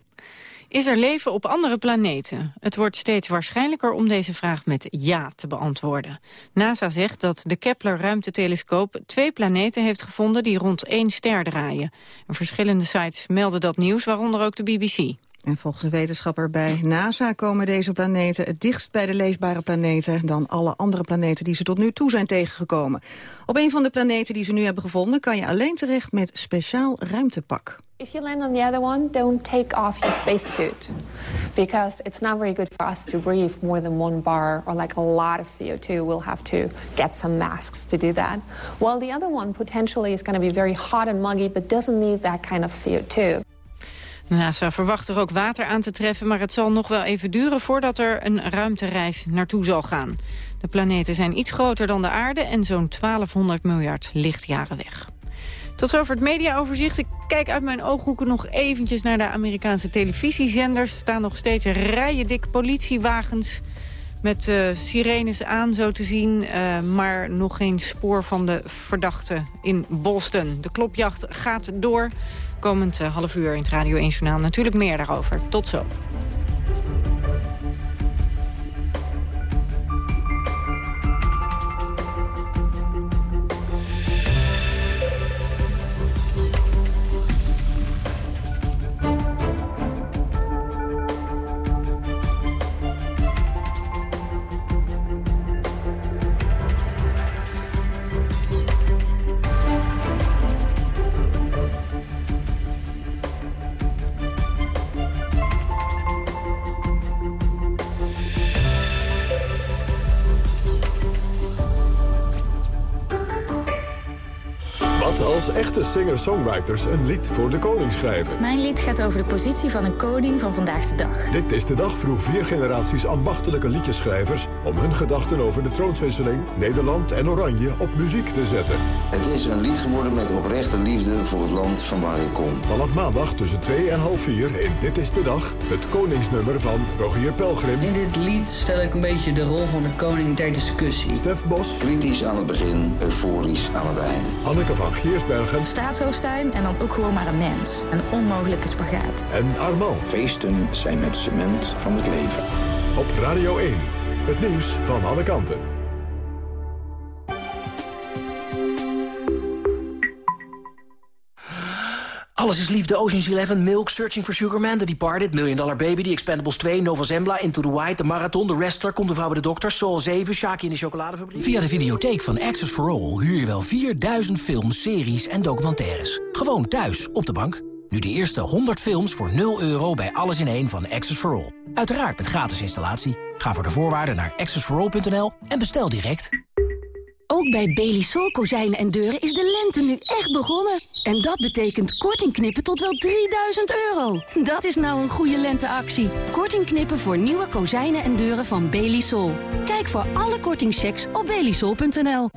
[SPEAKER 2] Is er leven op andere planeten? Het wordt steeds waarschijnlijker om deze vraag met ja te beantwoorden. NASA zegt dat de Kepler-ruimtetelescoop twee planeten heeft gevonden die rond één ster draaien. En verschillende sites melden dat nieuws, waaronder ook de BBC.
[SPEAKER 49] En volgens een wetenschapper bij NASA komen deze planeten het dichtst bij de leefbare planeten dan alle andere planeten die ze tot nu toe zijn tegengekomen. Op een van de planeten die ze nu hebben gevonden kan je alleen terecht met speciaal ruimtepak.
[SPEAKER 52] If you land on the other one, don't take off your spacesuit because it's not very good for us to breathe more than one bar or like a lot of CO2. We'll have to get some masks to do that. While the other one potentially is going to be very hot and muggy but doesn't need that kind of CO2.
[SPEAKER 2] NASA verwacht er ook water aan te treffen, maar het zal nog wel even duren voordat er een ruimtereis naartoe zal gaan. De planeten zijn iets groter dan de aarde en zo'n 1200 miljard lichtjaren weg. Tot zover het mediaoverzicht. Ik kijk uit mijn ooghoeken nog eventjes naar de Amerikaanse televisiezenders. Er staan nog steeds rijen dik politiewagens met eh, sirenes aan, zo te zien. eh, maar nog geen spoor van de verdachte in Boston. De klopjacht gaat door. Komend eh, half uur in het Radio 1 Journaal natuurlijk meer daarover. Tot zo.
[SPEAKER 1] Als echte singer-songwriters een lied voor de koning schrijven?
[SPEAKER 38] Mijn lied gaat over de positie van een koning van vandaag de dag.
[SPEAKER 1] Dit is de dag vroeg vier generaties ambachtelijke liedjeschrijvers... om hun gedachten over de troonswisseling, Nederland en Oranje op muziek te zetten.
[SPEAKER 53] Het is een lied geworden met oprechte liefde voor het land van waar ik kom.
[SPEAKER 1] Vanaf maandag tussen 2 en half 4 in Dit is de Dag... het koningsnummer van Rogier Pelgrim.
[SPEAKER 54] In dit lied stel ik een beetje de rol van de koning ter discussie.
[SPEAKER 1] Stef Bos.
[SPEAKER 53] Kritisch aan het begin, euforisch aan het einde.
[SPEAKER 1] Anneke van Giersbergen
[SPEAKER 38] Staatshoofd zijn en dan ook gewoon maar een mens. Een onmogelijke spagaat.
[SPEAKER 1] en Armand.
[SPEAKER 53] Feesten zijn het cement van het leven.
[SPEAKER 1] Op Radio 1. Het nieuws van alle kanten.
[SPEAKER 55] Alles is liefde, Ocean's Eleven, Milk, Searching for Sugar Man, The Departed, Million Dollar Baby, The Expendables 2, Nova Zembla, Into the White, The Marathon, The Wrestler, Komt de Vrouw bij de Dokter, Soul 7, Shaki in de Chocoladefabriek. Via de videotheek van Access for All huur je wel 4000 films, series en documentaires. Gewoon thuis, op de bank. Nu de eerste 100 films voor 0 euro bij Alles in één van Access for All. Uiteraard met gratis installatie. Ga voor de voorwaarden naar accessforall.nl en bestel direct.
[SPEAKER 38] Ook bij Belisol kozijnen en deuren is de lente nu echt begonnen. En dat betekent korting knippen tot wel 3000 euro. Dat is nou een goede lenteactie. Korting knippen voor nieuwe kozijnen en deuren van Belisol. Kijk voor alle kortingchecks op belisol.nl.